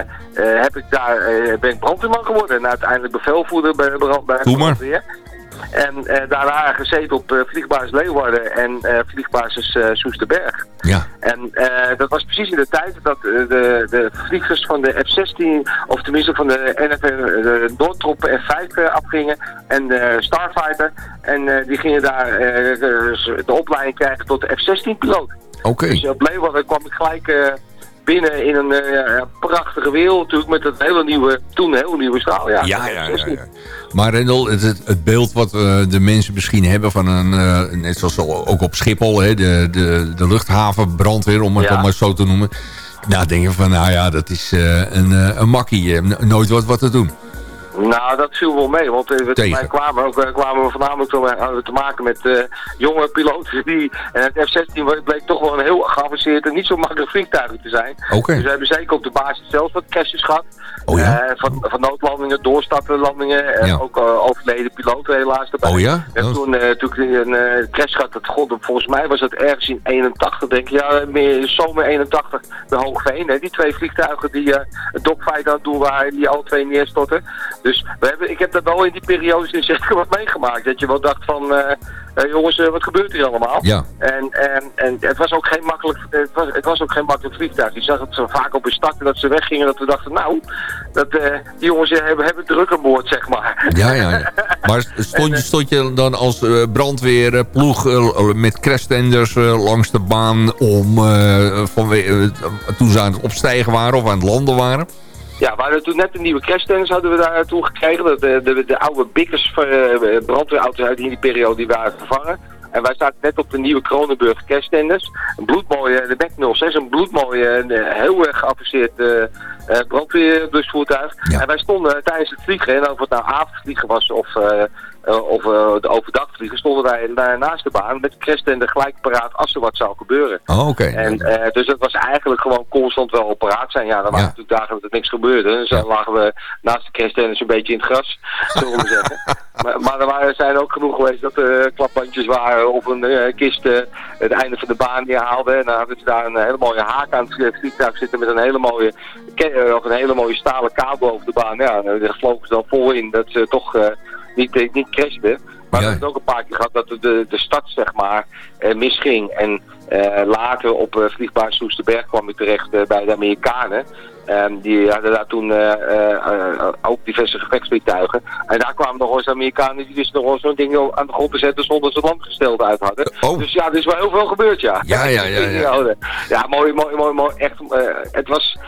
heb ik daar, ben ik brandweerman geworden en uiteindelijk bevelvoerder bij bij de brandweer. En eh, daarna gezeten op eh, vliegbasis Leeuwarden en eh, vliegbasis Soesterberg. Ja. En dat was precies in de tijd dat de, de vliegers van de F-16, of tenminste van de NF, de Noordtrop F-5 eh, afgingen en de Starfighter. En die gingen daar de opleiding krijgen tot de F-16-piloot. Oké. Dus op Leeuwarden kwam ik gelijk binnen in een eh, prachtige wereld natuurlijk met het hele nieuwe, toen een hele nieuwe straal. Ja, Ja, ja, ja, ja. Maar Rendel, het, het, beeld wat eh, de mensen misschien hebben van een... eh, net zoals ook op Schiphol, hè, de, de, de luchthavenbrandweer, om het dan maar zo te noemen. Nou, denk je van, nou ja, dat is een, een makkie. nooit wat, wat te doen. Nou, dat viel wel mee, want eh, we Tegen. kwamen, ook, eh, kwamen we voornamelijk te, te maken met eh, jonge piloten die, en het F-16 wa- bleek toch wel een heel geavanceerd en niet zo makkelijk vliegtuig te zijn. Dus we hebben zeker op de basis zelf wat crashes gehad. Oh ja? Eh, van, van noodlandingen, doorstartlandingen en Ja. ook eh, overleden piloten helaas erbij. Oh ja? We toen eh, natuurlijk een eh, crash gehad, dat god, volgens mij was dat ergens in 81, denk ik. Ja, meer zomer 81, de Hoogveen. Hè, die twee vliegtuigen die eh een dogfight aan het doen waren, die alle twee neerstortten. Dus we hebben, ik heb dat wel in die periodes in zeker wat meegemaakt. Dat je wel dacht van, eh, eh, jongens, eh, wat gebeurt hier allemaal? Ja. En, en, en het was ook geen makkelijk, het was, het was ook geen makkelijk vliegtuig. Je zag het zo vaak op een start dat ze weggingen, dat we dachten, nou, dat, die jongens hebben, hebben druk aan boord, zeg maar. Ja, ja, ja. Maar stond je, stond je dan als eh, brandweerploeg met crashtenders langs de baan om eh, toen ze aan het opstijgen waren of aan het landen waren? Ja, we hadden toen net een nieuwe crashtennis hadden we daar toen gekregen. De, de, de, de oude Bikkers eh, brandweerauto's uit in die periode die waren vervangen. En wij zaten net op de nieuwe Kronenburg crashtenders. Een bloedmooie, de Mac 06, een bloedmooie, en, eh, heel erg geavanceerd eh eh, brandweerbusvoertuig. Ja. En wij stonden tijdens het vliegen, en of het nou avondvliegen was of, eh, eh, of eh, de overdag vliegen, stonden wij na- naast de baan met de crashtender gelijk paraat als er wat zou gebeuren. Oh, oké. En, eh, dus het was eigenlijk gewoon constant wel op paraat zijn. Ja, dan waren Ja. natuurlijk dagen dat er niks gebeurde. Dus dan lagen we naast de kersttennis een beetje in het gras, zullen we zeggen. Maar, maar er waren, zijn ook genoeg geweest dat er klapbandjes waren of een eh, kist eh, het einde van de baan neerhaalde. En dan hadden ze daar een hele mooie haak aan het vliegtuig zitten met een hele mooie, eh, of een hele mooie stalen kabel over de baan. Ja, en daar vlogen ze dan vol in dat ze toch eh, niet, eh, niet crashten. Maar Ja. we hebben het ook een paar keer gehad dat de, de start zeg maar eh, misging. En eh, later op uh, vliegbasis Soesterberg kwam ik terecht bij de Amerikanen. Ehm, die hadden daar toen ook diverse gevechtsvliegtuigen. En daar kwamen nog eens Amerikanen die dus nog zo'n ding aan de grond te zetten zonder ze landgesteld uit hadden. Oh. Dus ja, er is wel heel veel gebeurd, ja. Ja, ja, ja, ja. Ja, mooi, mooi, mooi, mooi. Echt, het was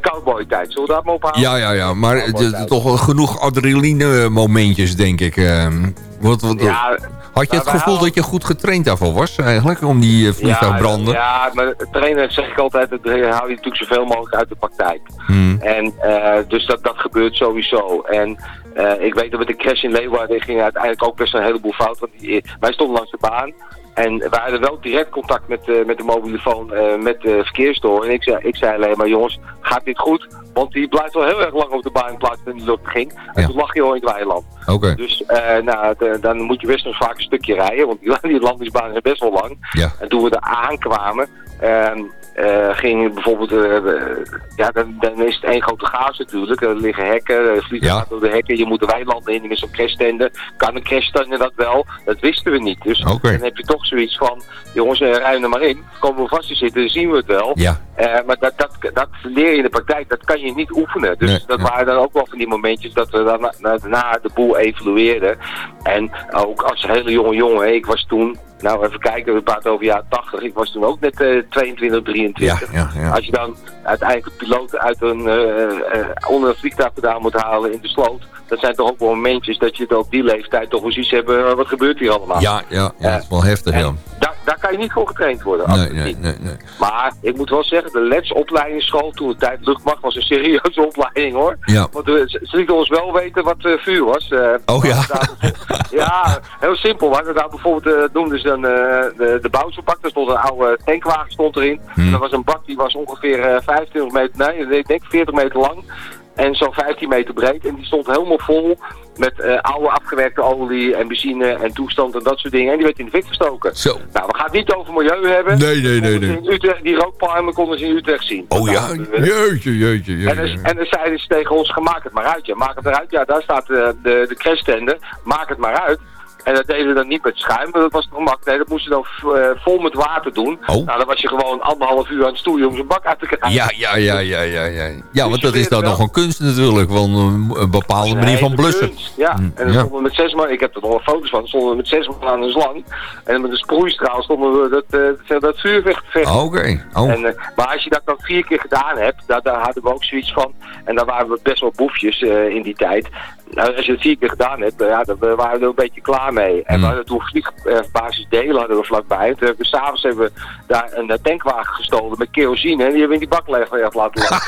cowboy tijd. Zullen we dat maar ophalen? Ja, ja, ja. Maar Ja, toch genoeg adrenaline momentjes, denk ik. ehm. Wat, wat, Ja, had je het gevoel dat je goed getraind daarvoor was, eigenlijk? Om die eh, vliegtuigbranden? Ja, maar het trainen zeg ik altijd, dat hou je natuurlijk zoveel mogelijk uit de praktijk. Hmm. En eh, dus dat, dat gebeurt sowieso. En eh, ik weet dat met de crash in Leeuwarden ging uiteindelijk ook best een heleboel fout. Want die, wij stonden langs de baan. En wij hadden wel direct contact met, eh, met de mobielefoon, eh, met de verkeersdoor. En ik zei, ik zei alleen maar, jongens, gaat dit goed? Want die blijft wel heel erg lang op de baan in plaats van de lucht ging. En Ja. toen lag je al in het weiland. Dus eh, nou, de- dan moet je best nog vaak een stukje rijden, want die, die landingsbaan is best wel lang. Ja. En toen we er aankwamen, ehm, eh, ging bijvoorbeeld, eh, eh, ja, dan, dan is het één grote chaos natuurlijk. Er liggen hekken, er vliegen Ja. gaat door de hekken, je moet de weilanden in met zo'n crashtender. Kan een crashtender dat wel? Dat wisten we niet. Dus dan heb je toch zoiets van, jongens, eh, rijden er maar in. Komen we vast te zitten, dan zien we het wel. Ja. Eh, maar dat, dat, dat leer je in de praktijk, dat kan je niet oefenen. Dus Nee, dat nee. waren dan ook wel van die momentjes dat we dan na- na- daarna de boel evalueerden. En ook als hele jonge jongen, ik was toen, nou even kijken, we praten over jaar 80, ik was toen ook net eh 22, 23. Ja, ja, ja. Als je dan uiteindelijk piloot uit een, eh, eh, onder een vliegtuig moet halen in de sloot, dat zijn toch ook wel momentjes dat je het op die leeftijd toch wel zoiets hebben, eh, wat gebeurt hier allemaal? Ja, ja, ja, dat is wel heftig, ja. Daar, daar kan je niet voor getraind worden. Nee, nee, nee, nee. Maar ik moet wel zeggen, de LEDS opleidingsschool toen de tijd luchtmacht was een serieuze opleiding hoor. Ja. Want we, ze ze lieten ons wel weten wat eh, vuur was. Eh, Oh, ja? daar ja, heel simpel. We hadden daar bijvoorbeeld, eh, noemden ze dan eh, de, de bouwselbak. Er stond een oude tankwagen stond erin. Hmm. En dat was een bak die was ongeveer eh 25 meter, nee ik denk 40 meter lang. En zo'n 15 meter breed. En die stond helemaal vol met eh, oude afgewerkte olie en benzine en toestand en dat soort dingen. En die werd in de fik gestoken. Zo. Nou, we gaan het niet over milieu hebben. Nee, nee, nee, nee. In Utrecht, die rookpalmen konden ze in Utrecht zien. Oh ja, jeetje, jeetje, En dan, jeetje. en dan zeiden ze tegen ons, maak het maar uit. Ja. Maak het eruit. Ja, daar staat de, de, de crashtender. Maak het maar uit. En dat deden we dan niet met schuim, maar dat was toch makkelijk. Nee, dat moest je dan eh, vol met water doen. Oh. Nou, dan was je gewoon anderhalf uur aan het stoeien om zo'n bak uit te krijgen. Ja, ja, ja, ja, ja, ja. Ja, want dat is dan nog een kunst natuurlijk. Van een, bepaalde manier van blussen. Ja, Mm, en dan stonden we met zes man, ik heb er nog wel foto's van, dan stonden we met zes man aan een slang. En met een sproeistraal stonden we dat, eh, dat vuur weg te vechten. Oké. Oh. En, eh, maar als je dat dan vier keer gedaan hebt, daar, hadden we ook zoiets van. En daar waren we best wel boefjes in die tijd. Nou, als je het vier keer gedaan hebt, eh, ja, dan eh, waren we er een beetje klaar mee. En Mm. we hadden toen vliegbasis delen hadden we vlakbij. Toen hebben we s'avonds hebben we daar een eh, tankwagen gestolen met kerosine. En die hebben we in die bak leeg leeg laten lopen.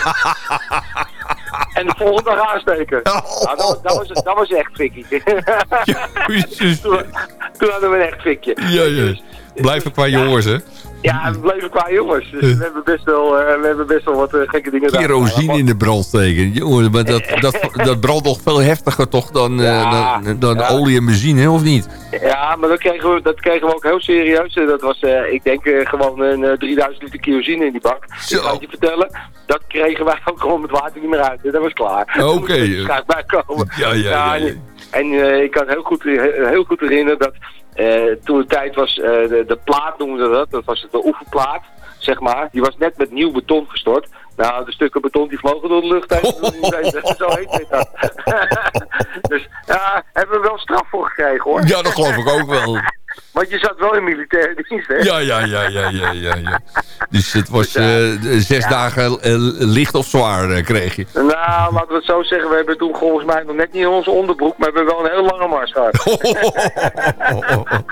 en de volgende dag aansteken. Nou, dat, was- dat, was, dat was echt fikkie. toen, toen hadden we een echt fikje. Ja, ja. Blijven qua jongens, hè? Ja, we bleven qua jongens. Dus we hebben best wel, eh, we hebben best wel wat eh, gekke dingen gedaan. Kerosine in de brand steken. Jongens, maar dat, dat, dat brandt nog veel heftiger toch dan, eh, Ja, dan, dan ja. olie en benzine, of niet? Ja, maar dat kregen we, dat kregen we ook heel serieus. Dat was, ik denk, gewoon een eh, 3000 liter kerosine in die bak. Zo. Ik kan je vertellen, dat kregen wij ook gewoon met water niet meer uit. Dat was klaar. Oké. Graag bij komen. Ja, ja, ja, ja. En, ik kan heel goed, heel goed herinneren dat eh, toen de tijd was, eh, de, de plaat noemden we dat, dat was de oefenplaat, zeg maar. Die was net met nieuw beton gestort. Nou, de stukken beton die vlogen door de lucht heen. Zo heet dat. dus ja, hebben we wel straf voor gekregen hoor. Ja, dat geloof ik ook wel. Want je zat wel in militaire dienst, hè? Ja, ja, ja, ja, ja, ja. ja. Dus het was eh, zes dagen eh, licht of zwaar, eh, kreeg je. Nou, laten we het zo zeggen. We hebben toen volgens mij nog net niet in onze onderbroek, maar we hebben wel een heel lange mars gehad.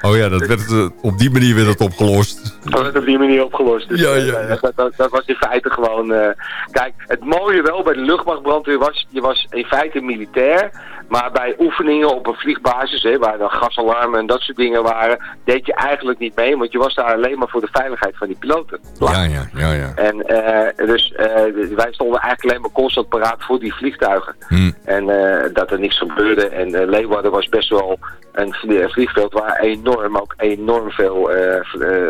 Oh ja, dat werd, op die manier werd het opgelost. Dat werd op die manier opgelost. Dus, Ja, ja, ja. Dat, dat, dat was in feite gewoon... kijk, het mooie wel bij de luchtmachtbrandweer was... je was in feite militair... maar bij oefeningen op een vliegbasis... Hè, waar dan gasalarmen en dat soort dingen waren... deed je eigenlijk niet mee... want je was daar alleen maar voor de veiligheid van die piloten. Ja, ja, ja, ja. En eh, dus eh, wij stonden eigenlijk alleen maar constant paraat voor die vliegtuigen. Hm. En eh, dat er niks gebeurde. En eh, Leeuwarden was best wel een vlie- een vliegveld waar enorm, ook enorm veel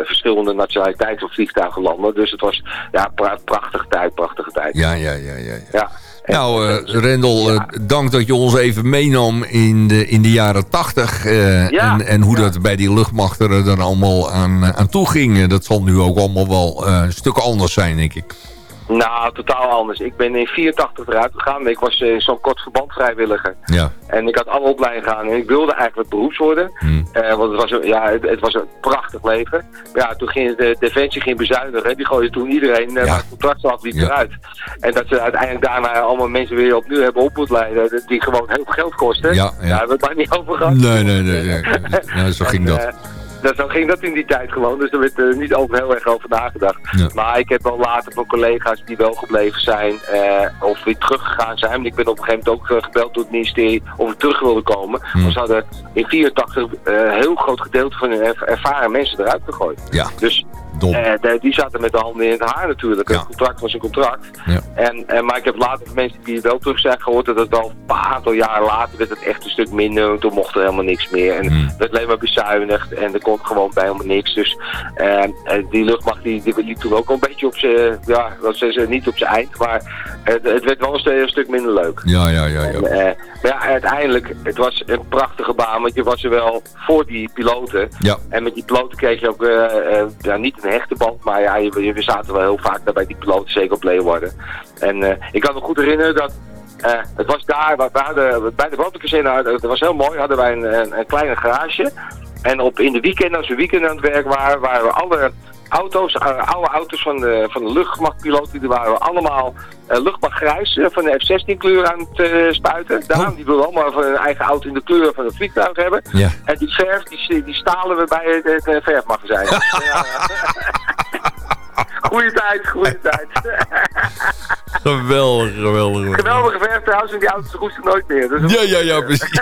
verschillende nationaliteiten op vliegtuigen landen. Dus het was ja, pra prachtige tijd, prachtige tijd. Ja, ja, ja, ja. ja. Ja. Nou, eh Rendel, eh, dank dat je ons even meenam in de, in de jaren tachtig. eh, Ja, en, en hoe ja. dat bij die luchtmachten er dan allemaal aan, aan toe ging. Dat zal nu ook allemaal wel een stuk anders zijn, denk ik. Nou, totaal anders. Ik ben in 84 eruit gegaan. Ik was eh, zo'n kort verband vrijwilliger. Ja. En ik had alle opleidingen gaan en ik wilde eigenlijk beroeps worden. Hm. Eh, want het was, een, ja, het, het was een prachtig leven. Maar ja, toen ging de Defensie ging bezuinigen. Die gooide toen iedereen eh Ja. het contract zat, liep Ja. eruit. En dat ze uiteindelijk daarna allemaal mensen weer opnieuw hebben op moeten leiden. Die gewoon heel veel geld kosten. Ja, ja. Daar hebben we het maar niet over gehad. Nee, nee, nee. nee. Ja, zo ging En, dat. Eh, dat, zo ging dat in die tijd gewoon, dus daar werd er niet over, heel erg over nagedacht. Ja. Maar ik heb wel later van collega's die wel gebleven zijn eh, of weer teruggegaan zijn. Ik ben op een gegeven moment ook eh, gebeld door het ministerie of ik terug wilde komen. Hm. Want ze hadden in 84 een heel groot gedeelte van hun erv- ervaren mensen eruit gegooid. Ja, Dus eh, de- die zaten met de handen in het haar natuurlijk. Ja. Een contract was een contract. Ja. En, en, maar ik heb later van mensen die wel terug zijn gehoord dat het al een paar aantal jaren later werd het echt een stuk minder. want Toen mocht er helemaal niks meer. En Hmm. het werd alleen maar bezuinigd en er kon gewoon bij helemaal niks. Dus eh, eh, die luchtmacht die, die liep toen ook al een beetje op zijn, ja, dat ze ze niet op zijn eind. Maar het, het werd wel een, een stuk minder leuk. Ja, ja, ja. Ja. eh, maar ja, uiteindelijk, het was een prachtige baan, want je was er wel voor die piloten. Ja. En met die piloten kreeg je ook eh, ja, niet een hechte band, maar ja, je, je- we zaten wel heel vaak daar bij die piloten, zeker op Leeuwarden. En ik kan me goed herinneren dat het was daar, waar we hadden, bij de brandweerkazerne, dat was heel mooi, hadden wij een, een, een kleine garage. En op, in de weekend, als we weekend aan het werk waren, waren we alle auto's, eh, oude auto's van de, van de luchtmachtpiloten, die waren we allemaal eh, luchtmachtgrijs eh, van de F-16 kleur aan het spuiten. Daarom, die wilden allemaal van hun eigen auto in de kleur van het vliegtuig hebben. Ja. En die verf, die, die stalen we bij het, het, verfmagazijn. Ja. Goeie tijd, goede tijd. Geweldig, geweldig. Geweldige verf trouwens, en die auto's roesten nooit meer. Dus Ja, ja, ja, precies.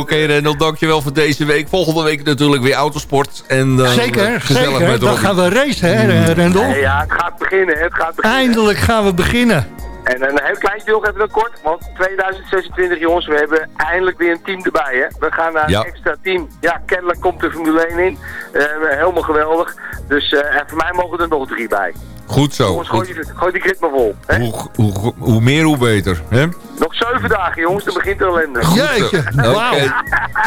Oké, Rendel, dankjewel voor deze week. Volgende week natuurlijk weer autosport. En, dan Zeker, gezellig zeker. met Dan gaan we racen, hè, Mm. Rendel? Nee, ja, het gaat beginnen, het gaat beginnen. Eindelijk gaan we beginnen. En een heel kleintje nog even kort, want 2026 jongens, we hebben eindelijk weer een team erbij. Hè? We gaan naar Ja. een extra team. Ja, kennelijk komt de Formule 1 in. Eh, helemaal geweldig. Dus eh, en voor mij mogen er nog drie bij. Goed zo. Jongens, gooi die, gooi die maar vol. Hè? Hoe, hoe, hoe meer, hoe beter. Hè? Nog zeven dagen, jongens, dan begint de ellende. Jeetje, Oké. wauw. Oké,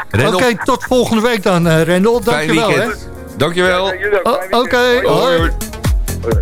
Rendel, tot volgende week dan, eh, Rendel. fijn Dankjewel, hè. Dankjewel. Ja. Oh, Oké, weekend. hoi. Hoi.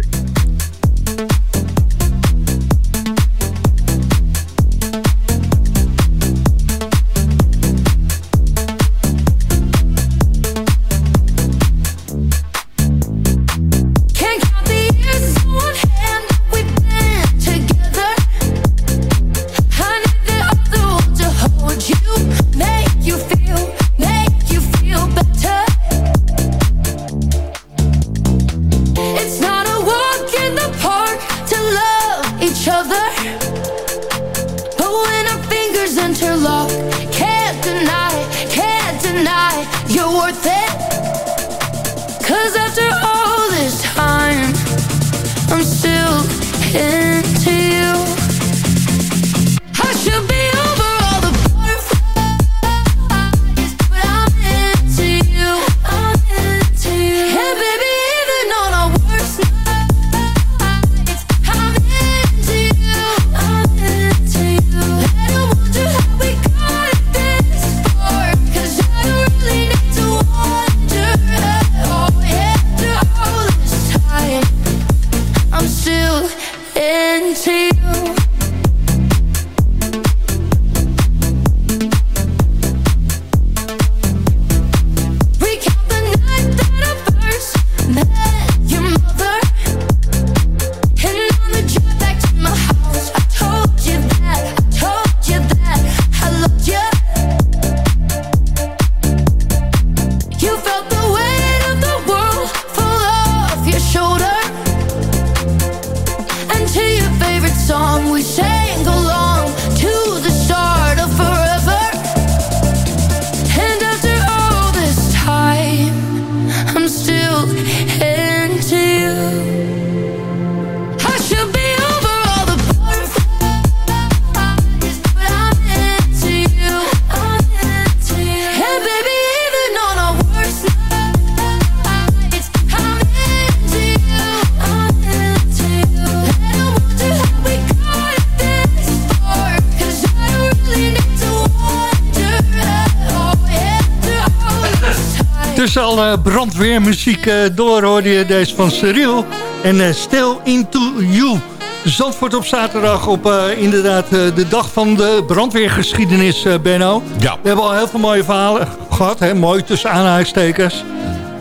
Alle brandweermuziek eh, door hoorde je deze van Cyril. En eh, Still Into You. Zandvoort op zaterdag op eh, inderdaad eh, de dag van de brandweergeschiedenis, eh, Benno. Ja. We hebben al heel veel mooie verhalen gehad. Hè? Mooi tussen aanhalingstekens.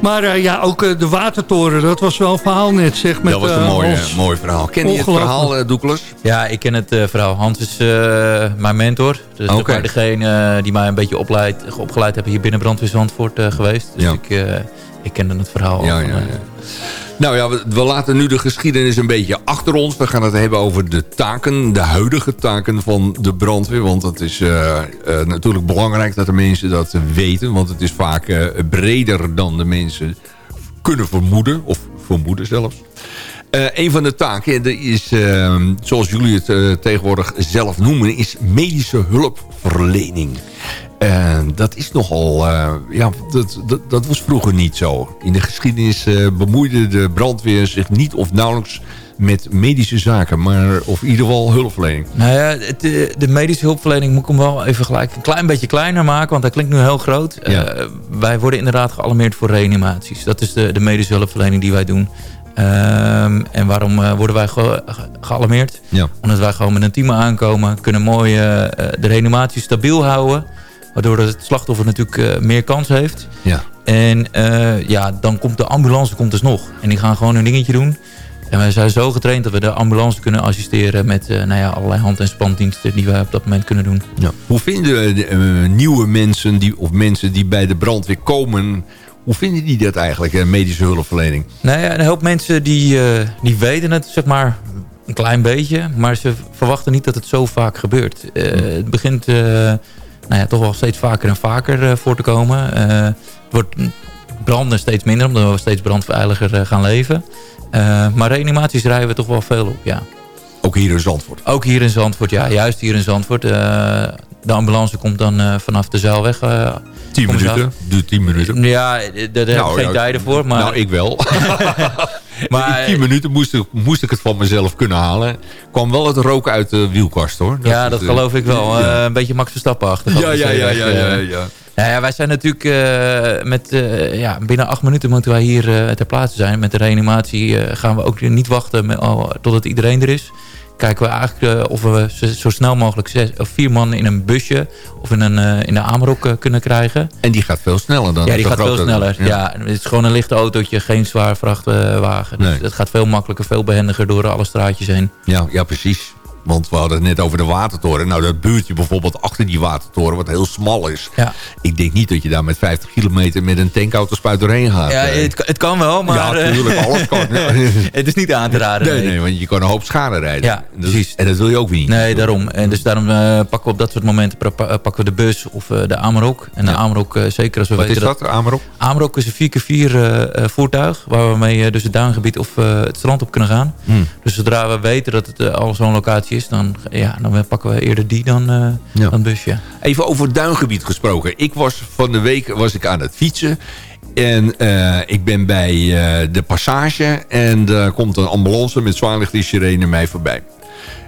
Maar eh, ja, ook de Watertoren, dat was wel een verhaal net, zeg. Met, Dat was een mooi, mooi verhaal. Ken je het verhaal, Douglas? Ja, ik ken het eh, verhaal. Hans is eh, mijn mentor. Dus maar degene die mij een beetje opleid, opgeleid hebben hier binnen Brandweer Zandvoort eh, geweest. Dus Ja. ik, kende het verhaal. Ja, al ja, van, ja. Nou ja, we, we laten nu de geschiedenis een beetje achter ons. We gaan het hebben over de taken, de huidige taken van de brandweer. Want het is eh, eh, natuurlijk belangrijk dat de mensen dat weten. Want het is vaak eh, breder dan de mensen kunnen vermoeden. Of vermoeden zelfs. Eh, een van de taken is, zoals jullie het tegenwoordig zelf noemen... is medische hulpverlening. En dat is nogal... eh, ja, dat, dat, dat was vroeger niet zo. In de geschiedenis eh, bemoeide de brandweer zich niet of nauwelijks met medische zaken. Maar of in ieder geval hulpverlening. Nou ja, het, eh, de medische hulpverlening moet ik hem wel even gelijk een klein beetje kleiner maken. Want hij klinkt nu heel groot. Ja. Wij worden inderdaad gealarmeerd voor reanimaties. Dat is de, de medische hulpverlening die wij doen. Ehm, en waarom worden wij ge- ge- gealarmeerd? Ja. Omdat wij gewoon met een team aankomen. Kunnen mooi de reanimatie stabiel houden. Waardoor het slachtoffer natuurlijk eh, meer kans heeft. Ja. En eh, ja, dan komt de ambulance komt dus nog. En die gaan gewoon hun dingetje doen. En wij zijn zo getraind dat we de ambulance kunnen assisteren... met eh, nou ja, allerlei hand- en spandiensten die wij op dat moment kunnen doen. Ja. Hoe vinden de, nieuwe mensen die, of mensen die bij de brandweer komen... hoe vinden die dat eigenlijk, medische hulpverlening? Nou ja, een hoop mensen die, die weten het, zeg maar, een klein beetje. Maar ze verwachten niet dat het zo vaak gebeurt. Eh, Het begint nou ja, toch wel steeds vaker en vaker eh, voor te komen. Eh, het wordt branden steeds minder, omdat we steeds brandveiliger eh, gaan leven. Eh, maar reanimaties rijden we toch wel veel op, ja. Ook hier in Zandvoort? Ook hier in Zandvoort, ja. Juist hier in Zandvoort. Eh, de ambulance komt dan eh, vanaf de Zuilweg. eh, 10 komen ze minuten? Duurt 10 minuten? Ja, daar heb ik geen tijden voor. Maar... Nou, ik wel. Maar- in 10 minuten moest ik, moest ik het van mezelf kunnen halen. kwam wel het rook uit de wielkast hoor. ja, dat het, geloof ik wel. ja. Eh, een beetje Max Verstappen-achtig. Ja, ja, ja, ja, ja, ja. Nou ja, wij zijn natuurlijk eh, met eh, ja, binnen acht minuten moeten wij hier eh, ter plaatse zijn. Met de reanimatie eh, gaan we ook niet wachten met, oh, totdat iedereen er is. Kijken we eigenlijk eh, of we zo, snel mogelijk zes, of vier man in een busje of in, een, eh, in de Amerok eh, kunnen krijgen. En die gaat veel sneller dan Ja, die gaat veel sneller. Ja. het is gewoon een lichte autootje, geen zwaar vrachtwagen. Dus Nee. het gaat veel makkelijker, veel behendiger door alle straatjes heen. Ja, ja, precies. Want we hadden het net over de watertoren. Nou, dat buurtje bijvoorbeeld achter die watertoren, wat heel smal is. Ja. Ik denk niet dat je daar met 50 kilometer met een tankauto-spuit doorheen gaat. Ja, Eh, het, kan- het kan wel, maar... ja, eh, natuurlijk, alles kan. het is niet aan te raden. Nee, nee, want je kan een hoop schade rijden. Ja, En dat- precies. En dat wil je ook niet. Nee, daarom. En dus daarom eh, pakken we op dat soort momenten pakken we de bus of de Amarok. En de Amarok, eh, zeker als we Wat weten is dat, Amarok? Amarok is een 4x4 eh, eh, voertuig waar we mee dus het duingebied of het strand op kunnen gaan. Hmm. Dus zodra we weten dat het al zo'n locatie is, dan, ja, dan pakken we eerder die dan, eh Ja. dan busje. Even over het duingebied gesproken. Ik was van de week was ik aan het fietsen. En eh, ik ben bij eh, de passage. En daar komt een ambulance met zwaarlicht en sirene mij voorbij.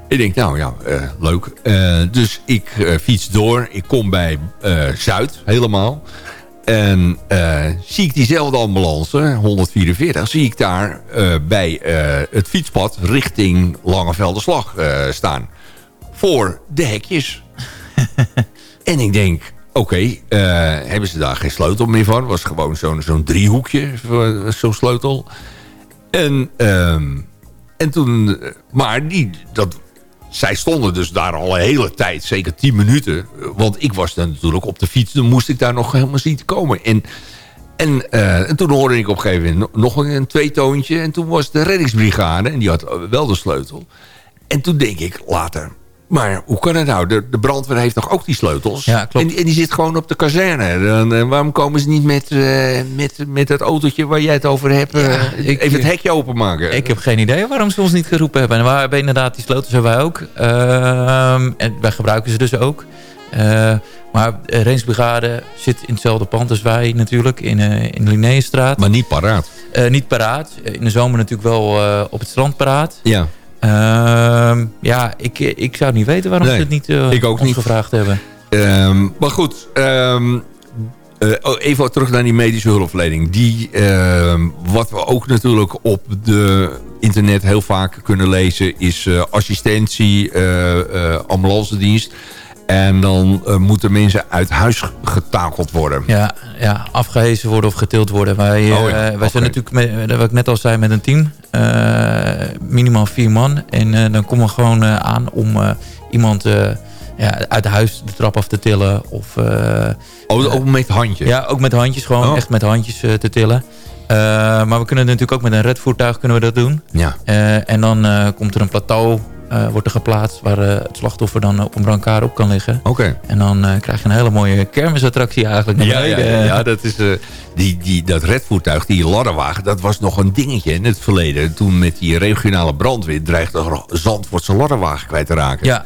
Ik denk, nou ja, eh, leuk. Eh, dus ik eh, fiets door. Ik kom bij eh, Zuid helemaal. En eh, zie ik diezelfde ambulance, 144, zie ik daar eh, bij eh, het fietspad richting Langevelderslag staan. Voor de hekjes. en ik denk, oké, hebben ze daar geen sleutel meer van? Was gewoon zo'n zo'n driehoekje, eh, zo'n sleutel. En, ehm, en toen, maar die, dat, zij stonden dus daar al een hele tijd, zeker 10 minuten. Want ik was dan natuurlijk op de fiets, dan moest ik daar nog helemaal zien te komen. En, en, eh, en toen hoorde ik op een gegeven moment nog een, een tweetoontje. En toen was de reddingsbrigade, en die had wel de sleutel. En toen denk ik later, maar hoe kan het nou? De, de brandweer heeft toch ook die sleutels? Ja, klopt. En, die- en die zit gewoon op de kazerne. Dan, eh, waarom komen ze niet met, eh, met, met dat autootje waar jij het over hebt? eh, ik- even het hekje openmaken. Ik heb geen idee waarom ze ons niet geroepen hebben. En we hebben inderdaad die sleutels hebben wij ook. Ehm, en wij gebruiken ze dus ook. Maar de Reensbrigade zit in hetzelfde pand als wij natuurlijk. In, in de Linnéestraat. Maar niet paraat. Niet paraat. In de zomer natuurlijk wel op het strand paraat. Ja. Ehm, ja, ik, ik zou niet weten waarom Nee, ze het niet, eh, ik ook niet. gevraagd hebben. Ehm, maar goed, eh, oh, even terug naar die medische hulpverlening. Die, wat we ook natuurlijk op de internet heel vaak kunnen lezen... is eh, assistentie, eh, ambulancedienst. En dan moeten mensen uit huis getakeld worden. Ja, ja, afgehezen worden of getild worden. Wij, Oh ja, wij zijn natuurlijk, met, wat ik net al zei, met een team. Eh, minimaal vier man. En eh, dan komen we gewoon eh, aan om iemand ja, uit huis de trap af te tillen. Of, Oh, ook met handjes? Ja, ook met handjes. Gewoon Oh. echt met handjes te tillen. Eh, maar we kunnen natuurlijk ook met een redvoertuig kunnen we dat doen. Ja. Eh, en dan eh, komt er een plateau wordt er geplaatst waar het slachtoffer dan op een brancard op kan liggen. Oké. En dan krijg je een hele mooie kermisattractie eigenlijk. Ja, ja, ja, ja, dat is die, die, dat redvoertuig, die ladderwagen, dat was nog een dingetje in het verleden. Toen met die regionale brandweer dreigde Zandvoort zijn ladderwagen kwijt te raken. Ja,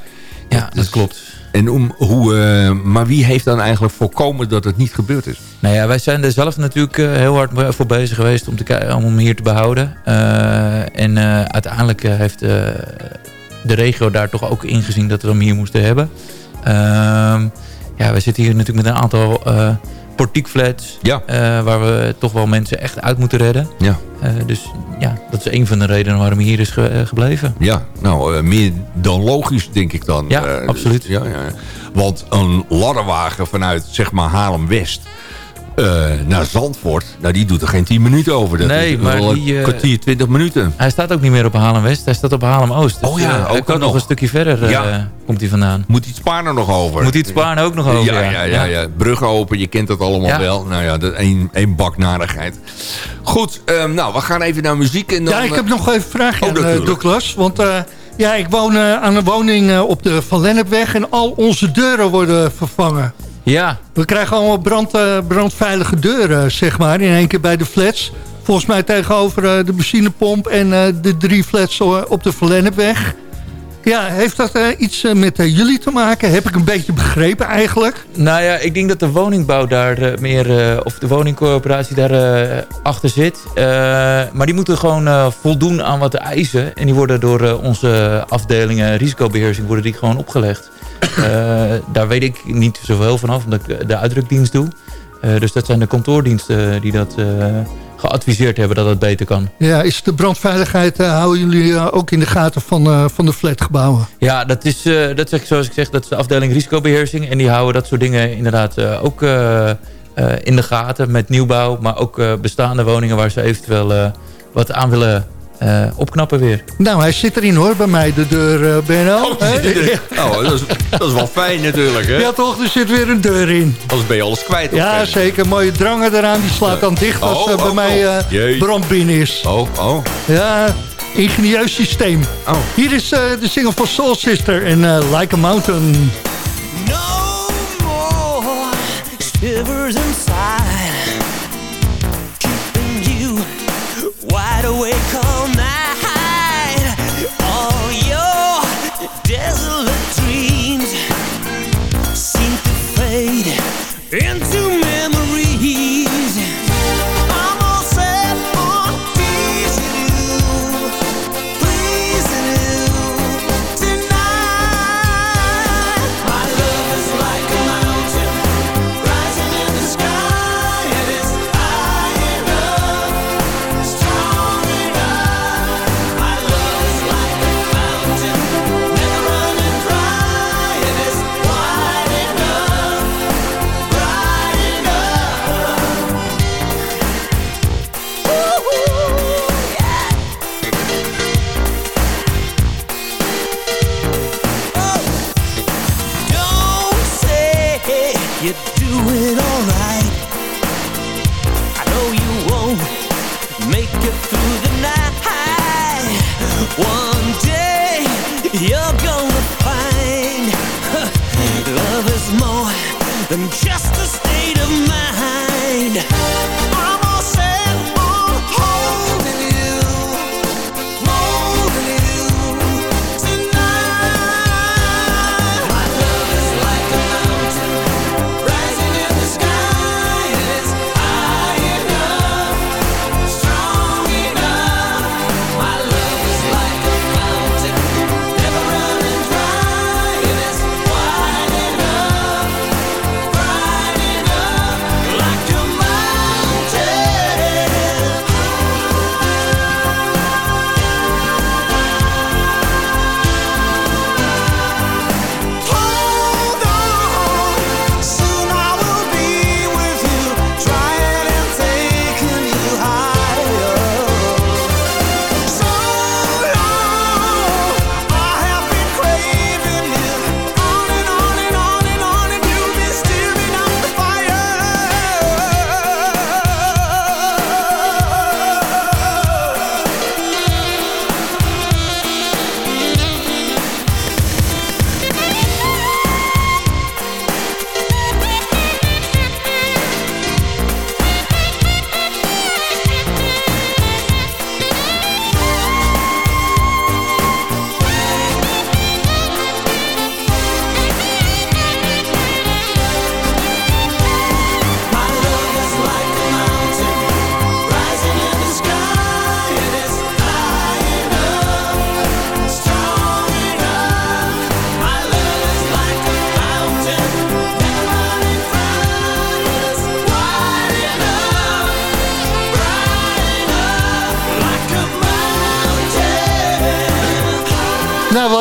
ja dat klopt. En om, hoe, eh, maar wie heeft dan eigenlijk voorkomen dat het niet gebeurd is? Nou ja, wij zijn er zelf natuurlijk eh, heel hard voor bezig geweest om, te om hem hier te behouden. Eh, en uiteindelijk heeft de regio daar toch ook ingezien dat we hem hier moesten hebben. Ehm, ja, we zitten hier natuurlijk met een aantal portiekflats. Ja. eh, waar we toch wel mensen echt uit moeten redden. Ja. Eh, dus ja, dat is een van de redenen waarom hij hier is ge- eh, gebleven. Ja, nou, meer dan logisch, denk ik dan. Ja, absoluut. Ja, ja. Want een ladderwagen vanuit, zeg maar, Haarlem-West... eh, naar Zandvoort, nou, die doet er geen 10 minuten over. Dat Nee, is maar wel die, een eh, kwartier, 20 minuten. Hij staat ook niet meer op Haarlem West, hij staat op Haarlem Oost. Dus, Oh ja, eh, hij ook komt nog nog. een stukje verder eh, Ja. komt hij vandaan. Moet iets Spaan er nog over? Moet iets Spaan ook nog over, Ja, ja. ja, ja. ja. Bruggen open, je kent dat allemaal Ja. wel. Nou ja, dat één, één bak narigheid. Goed, ehm, nou, we gaan even naar muziek. En dan, Ja, ik heb nog even een vraagje Oh, aan eh. Douglas. Want eh, ja, ik woon eh, aan een woning eh, op de Van Lennepweg... en al onze deuren worden vervangen. Ja, We krijgen allemaal brand, eh, brandveilige deuren, zeg maar, in één keer bij de flats. Volgens mij tegenover eh, de benzinepomp en eh, de drie flats op de Van Lennepweg. Ja, heeft dat eh, iets eh, met eh, jullie te maken? Heb ik een beetje begrepen eigenlijk? Nou ja, ik denk dat de woningbouw daar meer, of de woningcorporatie daar achter zit. Maar die moeten gewoon voldoen aan wat de eisen. En die worden door onze afdelingen risicobeheersing worden die gewoon opgelegd. Daar weet ik niet zoveel vanaf, omdat ik de uitdrukdienst doe. Dus dat zijn de kantoordiensten die dat geadviseerd hebben dat het beter kan. Ja, is de brandveiligheid, eh, houden jullie eh, ook in de gaten van, eh, van de flatgebouwen? Ja, dat is, dat zeg ik zoals ik zeg, dat is de afdeling risicobeheersing. En die houden dat soort dingen inderdaad ook in de gaten met nieuwbouw. Maar ook bestaande woningen waar ze eventueel wat aan willen eh, opknappen weer. Nou, hij zit erin hoor, bij mij, de deur, Benno. Hè? Oh, dat is, dat is wel fijn natuurlijk, hè? Ja toch, er zit weer een deur in. Anders ben je alles kwijt. Ja, zeker. Mooie drangen eraan. Die slaat dan dicht als Oh, eh, bij oh, mij Jee. brand binnen is. Oh, oh. Ja, ingenieus systeem. Oh. Hier is eh, de single van Soul Sister en eh, Like a Mountain. No more shivers inside,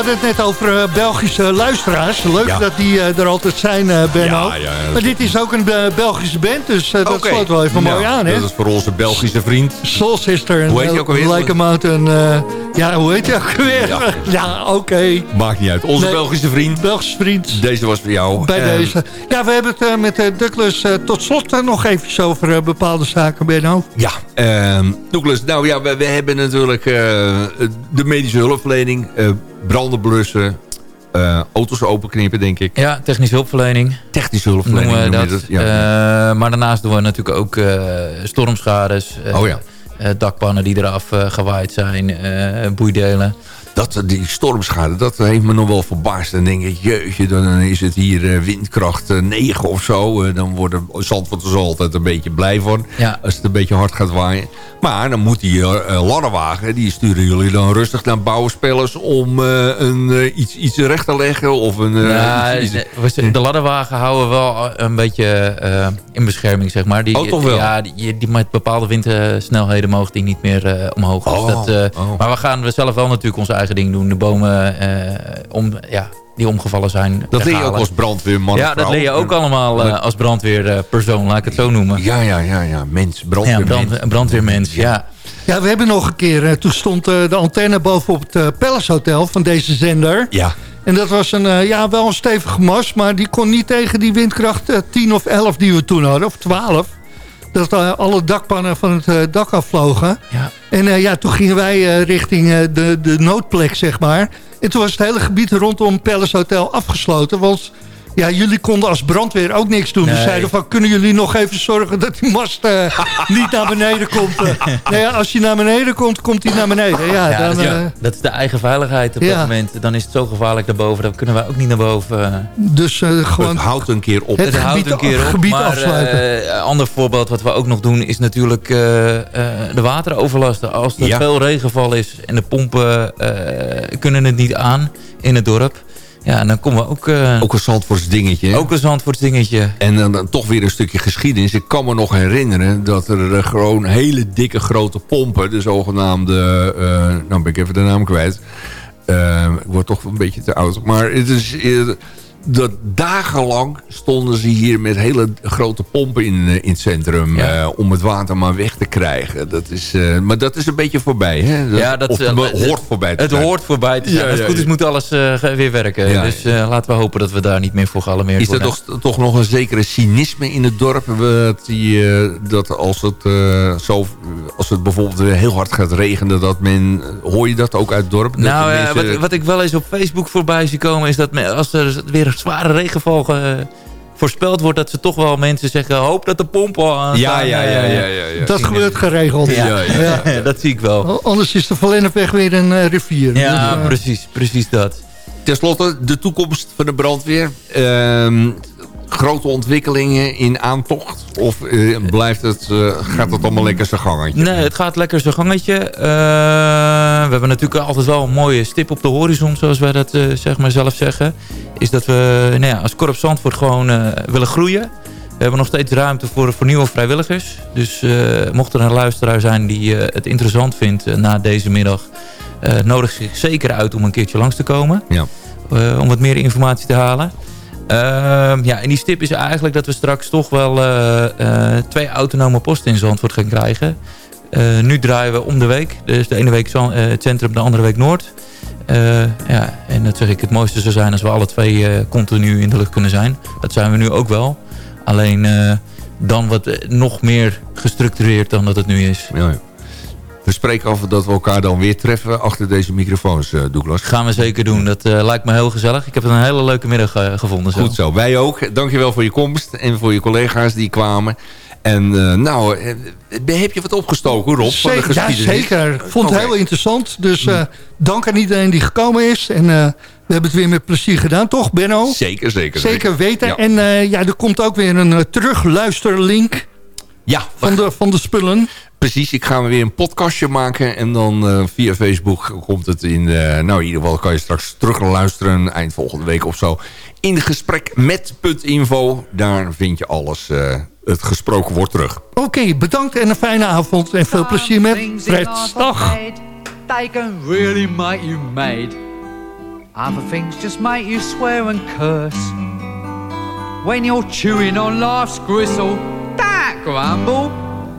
hadden het net over eh, Belgische luisteraars. Leuk Ja. dat die eh, er altijd zijn, eh Benno. Ja, ja, maar dit is ook een Belgische band, dus dat sloot wel even mooi aan, hè? Dat is voor onze Belgische vriend. Soul Sister en Hoe heet die ook alweer? Like a Mountain. Eh, ja, hoe heet die ook weer? Ja, Ja. oké. Maakt niet uit. Onze Nee. Belgische vriend. Belgische vriend. Deze was voor jou. Bij En- deze. Ja, we hebben het eh, met eh, Douglas eh, tot slot eh, nog even over eh, bepaalde zaken, Benno. Ja, ehm Douglas, nou ja, we, we hebben natuurlijk eh, de medische hulpverlening, eh branden blussen, eh, auto's openknippen, denk ik. Ja, technische hulpverlening. Technische hulpverlening Noemen we noem je dat. dat, ja. Eh, maar daarnaast doen we natuurlijk ook eh, stormschades. eh, Oh ja. Eh, dakpannen die eraf eh, gewaaid zijn, eh, boeidelen. Dat, die stormschade, dat heeft me nog wel verbaasd. Dan denk ik, jeetje, dan is het hier windkracht eh, 9 of zo. Dan worden Zandvoorters er altijd een beetje blij van. Ja. Als het een beetje hard gaat waaien. Maar dan moet die ladderwagen, die sturen jullie dan rustig naar bouwspelers... om een, iets, iets recht te leggen of een... Ja, iets- iets- we z- de ladderwagen houden we wel een beetje in bescherming, zeg maar. Die, Oh, toch wel? Ja, die, die met bepaalde windsnelheden mogen die niet meer eh, omhoog. Dus Oh, dat, eh, oh. Maar we gaan we zelf wel natuurlijk ons eigen ding doen. De bomen eh, om, ja, die omgevallen zijn. dat leer je ook als brandweerman. Ja, dat leer je ook allemaal eh, als brandweerpersoon, laat ik het zo noemen. Ja, ja, ja, ja. Mens, Ja, brandweermens. brand, een brandweermens, ja. Ja, we hebben nog een keer... eh, toen stond eh, de antenne bovenop het Palace Hotel van deze zender. Ja. En dat was een, ja, wel een stevige mast... maar die kon niet tegen die windkracht eh, 10 of 11 die we toen hadden, of 12. Dat eh, alle dakpannen van het eh, dak afvlogen. Ja. En eh, ja, toen gingen wij richting de, de noodplek, zeg maar. En toen was het hele gebied rondom Palace Hotel afgesloten. Want ja, jullie konden als brandweer ook niks doen. Nee. Ze zeiden van, kunnen jullie nog even zorgen dat die mast eh, niet naar beneden komt? Eh, nou ja, als hij naar beneden komt, komt hij naar beneden. Ja, Ja, dan, dat, is, eh, dat is de eigen veiligheid op Ja. dat moment. Dan is het zo gevaarlijk daarboven. Dan kunnen wij ook niet naar boven. dus eh, gewoon... Het houdt een keer op. Het het houdt gebied- een keer op. gebied maar afsluiten. eh, ander voorbeeld wat we ook nog doen is natuurlijk eh, eh, de wateroverlasten. Als er Ja. veel regenval is en de pompen eh, kunnen het niet aan in het dorp. Ja, en dan komen we ook, eh, Ook een Zandvoorts dingetje. ook een Zandvoortsdingetje. En dan, dan toch weer een stukje geschiedenis. Ik kan me nog herinneren dat er eh, gewoon hele dikke grote pompen... de zogenaamde... eh, nou ben ik even de naam kwijt. Ik word toch een beetje te oud. Maar het is... dat dagenlang stonden ze hier met hele grote pompen in, eh, in het centrum... Ja. eh, om het water maar weg te krijgen. Dat is, eh, maar dat is een beetje voorbij. Hè? Dat, Ja, dat, of het hoort voorbij te Het zijn. hoort voorbij te zijn. Ja, Als het goed is moet alles weer werken. Dus laten we hopen dat we daar niet meer voor gealarmeerd Is er toch, toch nog een zekere cynisme in het dorp? Dat, die, dat als, het, zo, als het bijvoorbeeld heel hard gaat regenen... Dat men, hoor je dat ook uit het dorp? Nou, mensen- wat, wat ik wel eens op Facebook voorbij zie komen... is dat men- als er weer zware regenval eh, voorspeld wordt... dat ze toch wel mensen zeggen... hoop dat de pompen al aan ja, staan, ja, ja, eh, ja, ja, ja. dat gebeurt geregeld. Ja, Ja, ja. dat zie ik wel. Anders is de Verlennepweg weer een eh, rivier. Ja, Dus, precies, precies dat. Ten slotte, de toekomst van de brandweer. Ehm, grote ontwikkelingen in aantocht? Of eh, blijft het, eh, gaat het allemaal lekker zijn gangetje? Nee, het gaat lekker zijn gangetje. Eh, we hebben natuurlijk altijd wel een mooie stip op de horizon, zoals wij dat zeg maar zelf zeggen. Is dat we nou ja, als Korps Zandvoort gewoon willen groeien. We hebben nog steeds ruimte voor, voor nieuwe vrijwilligers. Dus mocht er een luisteraar zijn die het interessant vindt na deze middag... nodig zich zeker uit om een keertje langs te komen. Ja. om wat meer informatie te halen. Ehm, ja, en die stip is eigenlijk dat we straks toch wel eh, eh, twee autonome posten in Zandvoort gaan krijgen. Eh, nu draaien we om de week. Dus de ene week het centrum, de andere week Noord. Ja, en dat zeg ik, het mooiste zou zijn als we alle twee continu in de lucht kunnen zijn. Dat zijn we nu ook wel. Alleen dan wat nog meer gestructureerd dan dat het nu is. Ja. We spreken af dat we elkaar dan weer treffen achter deze microfoons, eh, Douglas. Gaan we zeker doen. Dat eh, lijkt me heel gezellig. Ik heb het een hele leuke middag eh, gevonden. Zo. Goed zo, wij ook. Dankjewel voor je komst en voor je collega's die kwamen. En eh, nou, heb je wat opgestoken, Rob? van de Zeker, ja, geschiedenis? zeker. Ik vond het heel interessant. Dus eh, dank aan iedereen die gekomen is. En eh, we hebben het weer met plezier gedaan, toch Benno? Zeker, zeker. Zeker weten. Ja. En eh, ja, er komt ook weer een uh, terugluisterlink Ja, van de, van de spullen. Precies. Ik ga weer een podcastje maken. En dan eh, via Facebook komt het in... eh, nou, in ieder geval kan je straks terug luisteren. Eind volgende week of zo. In gesprek met .info. Daar vind je alles. eh, het gesproken wordt terug. Oké, bedankt en een fijne avond. En veel plezier met Fred. Dag. They can really make you mad. Other things just make you swear and curse. When you're chewing on life's gristle, that grumble,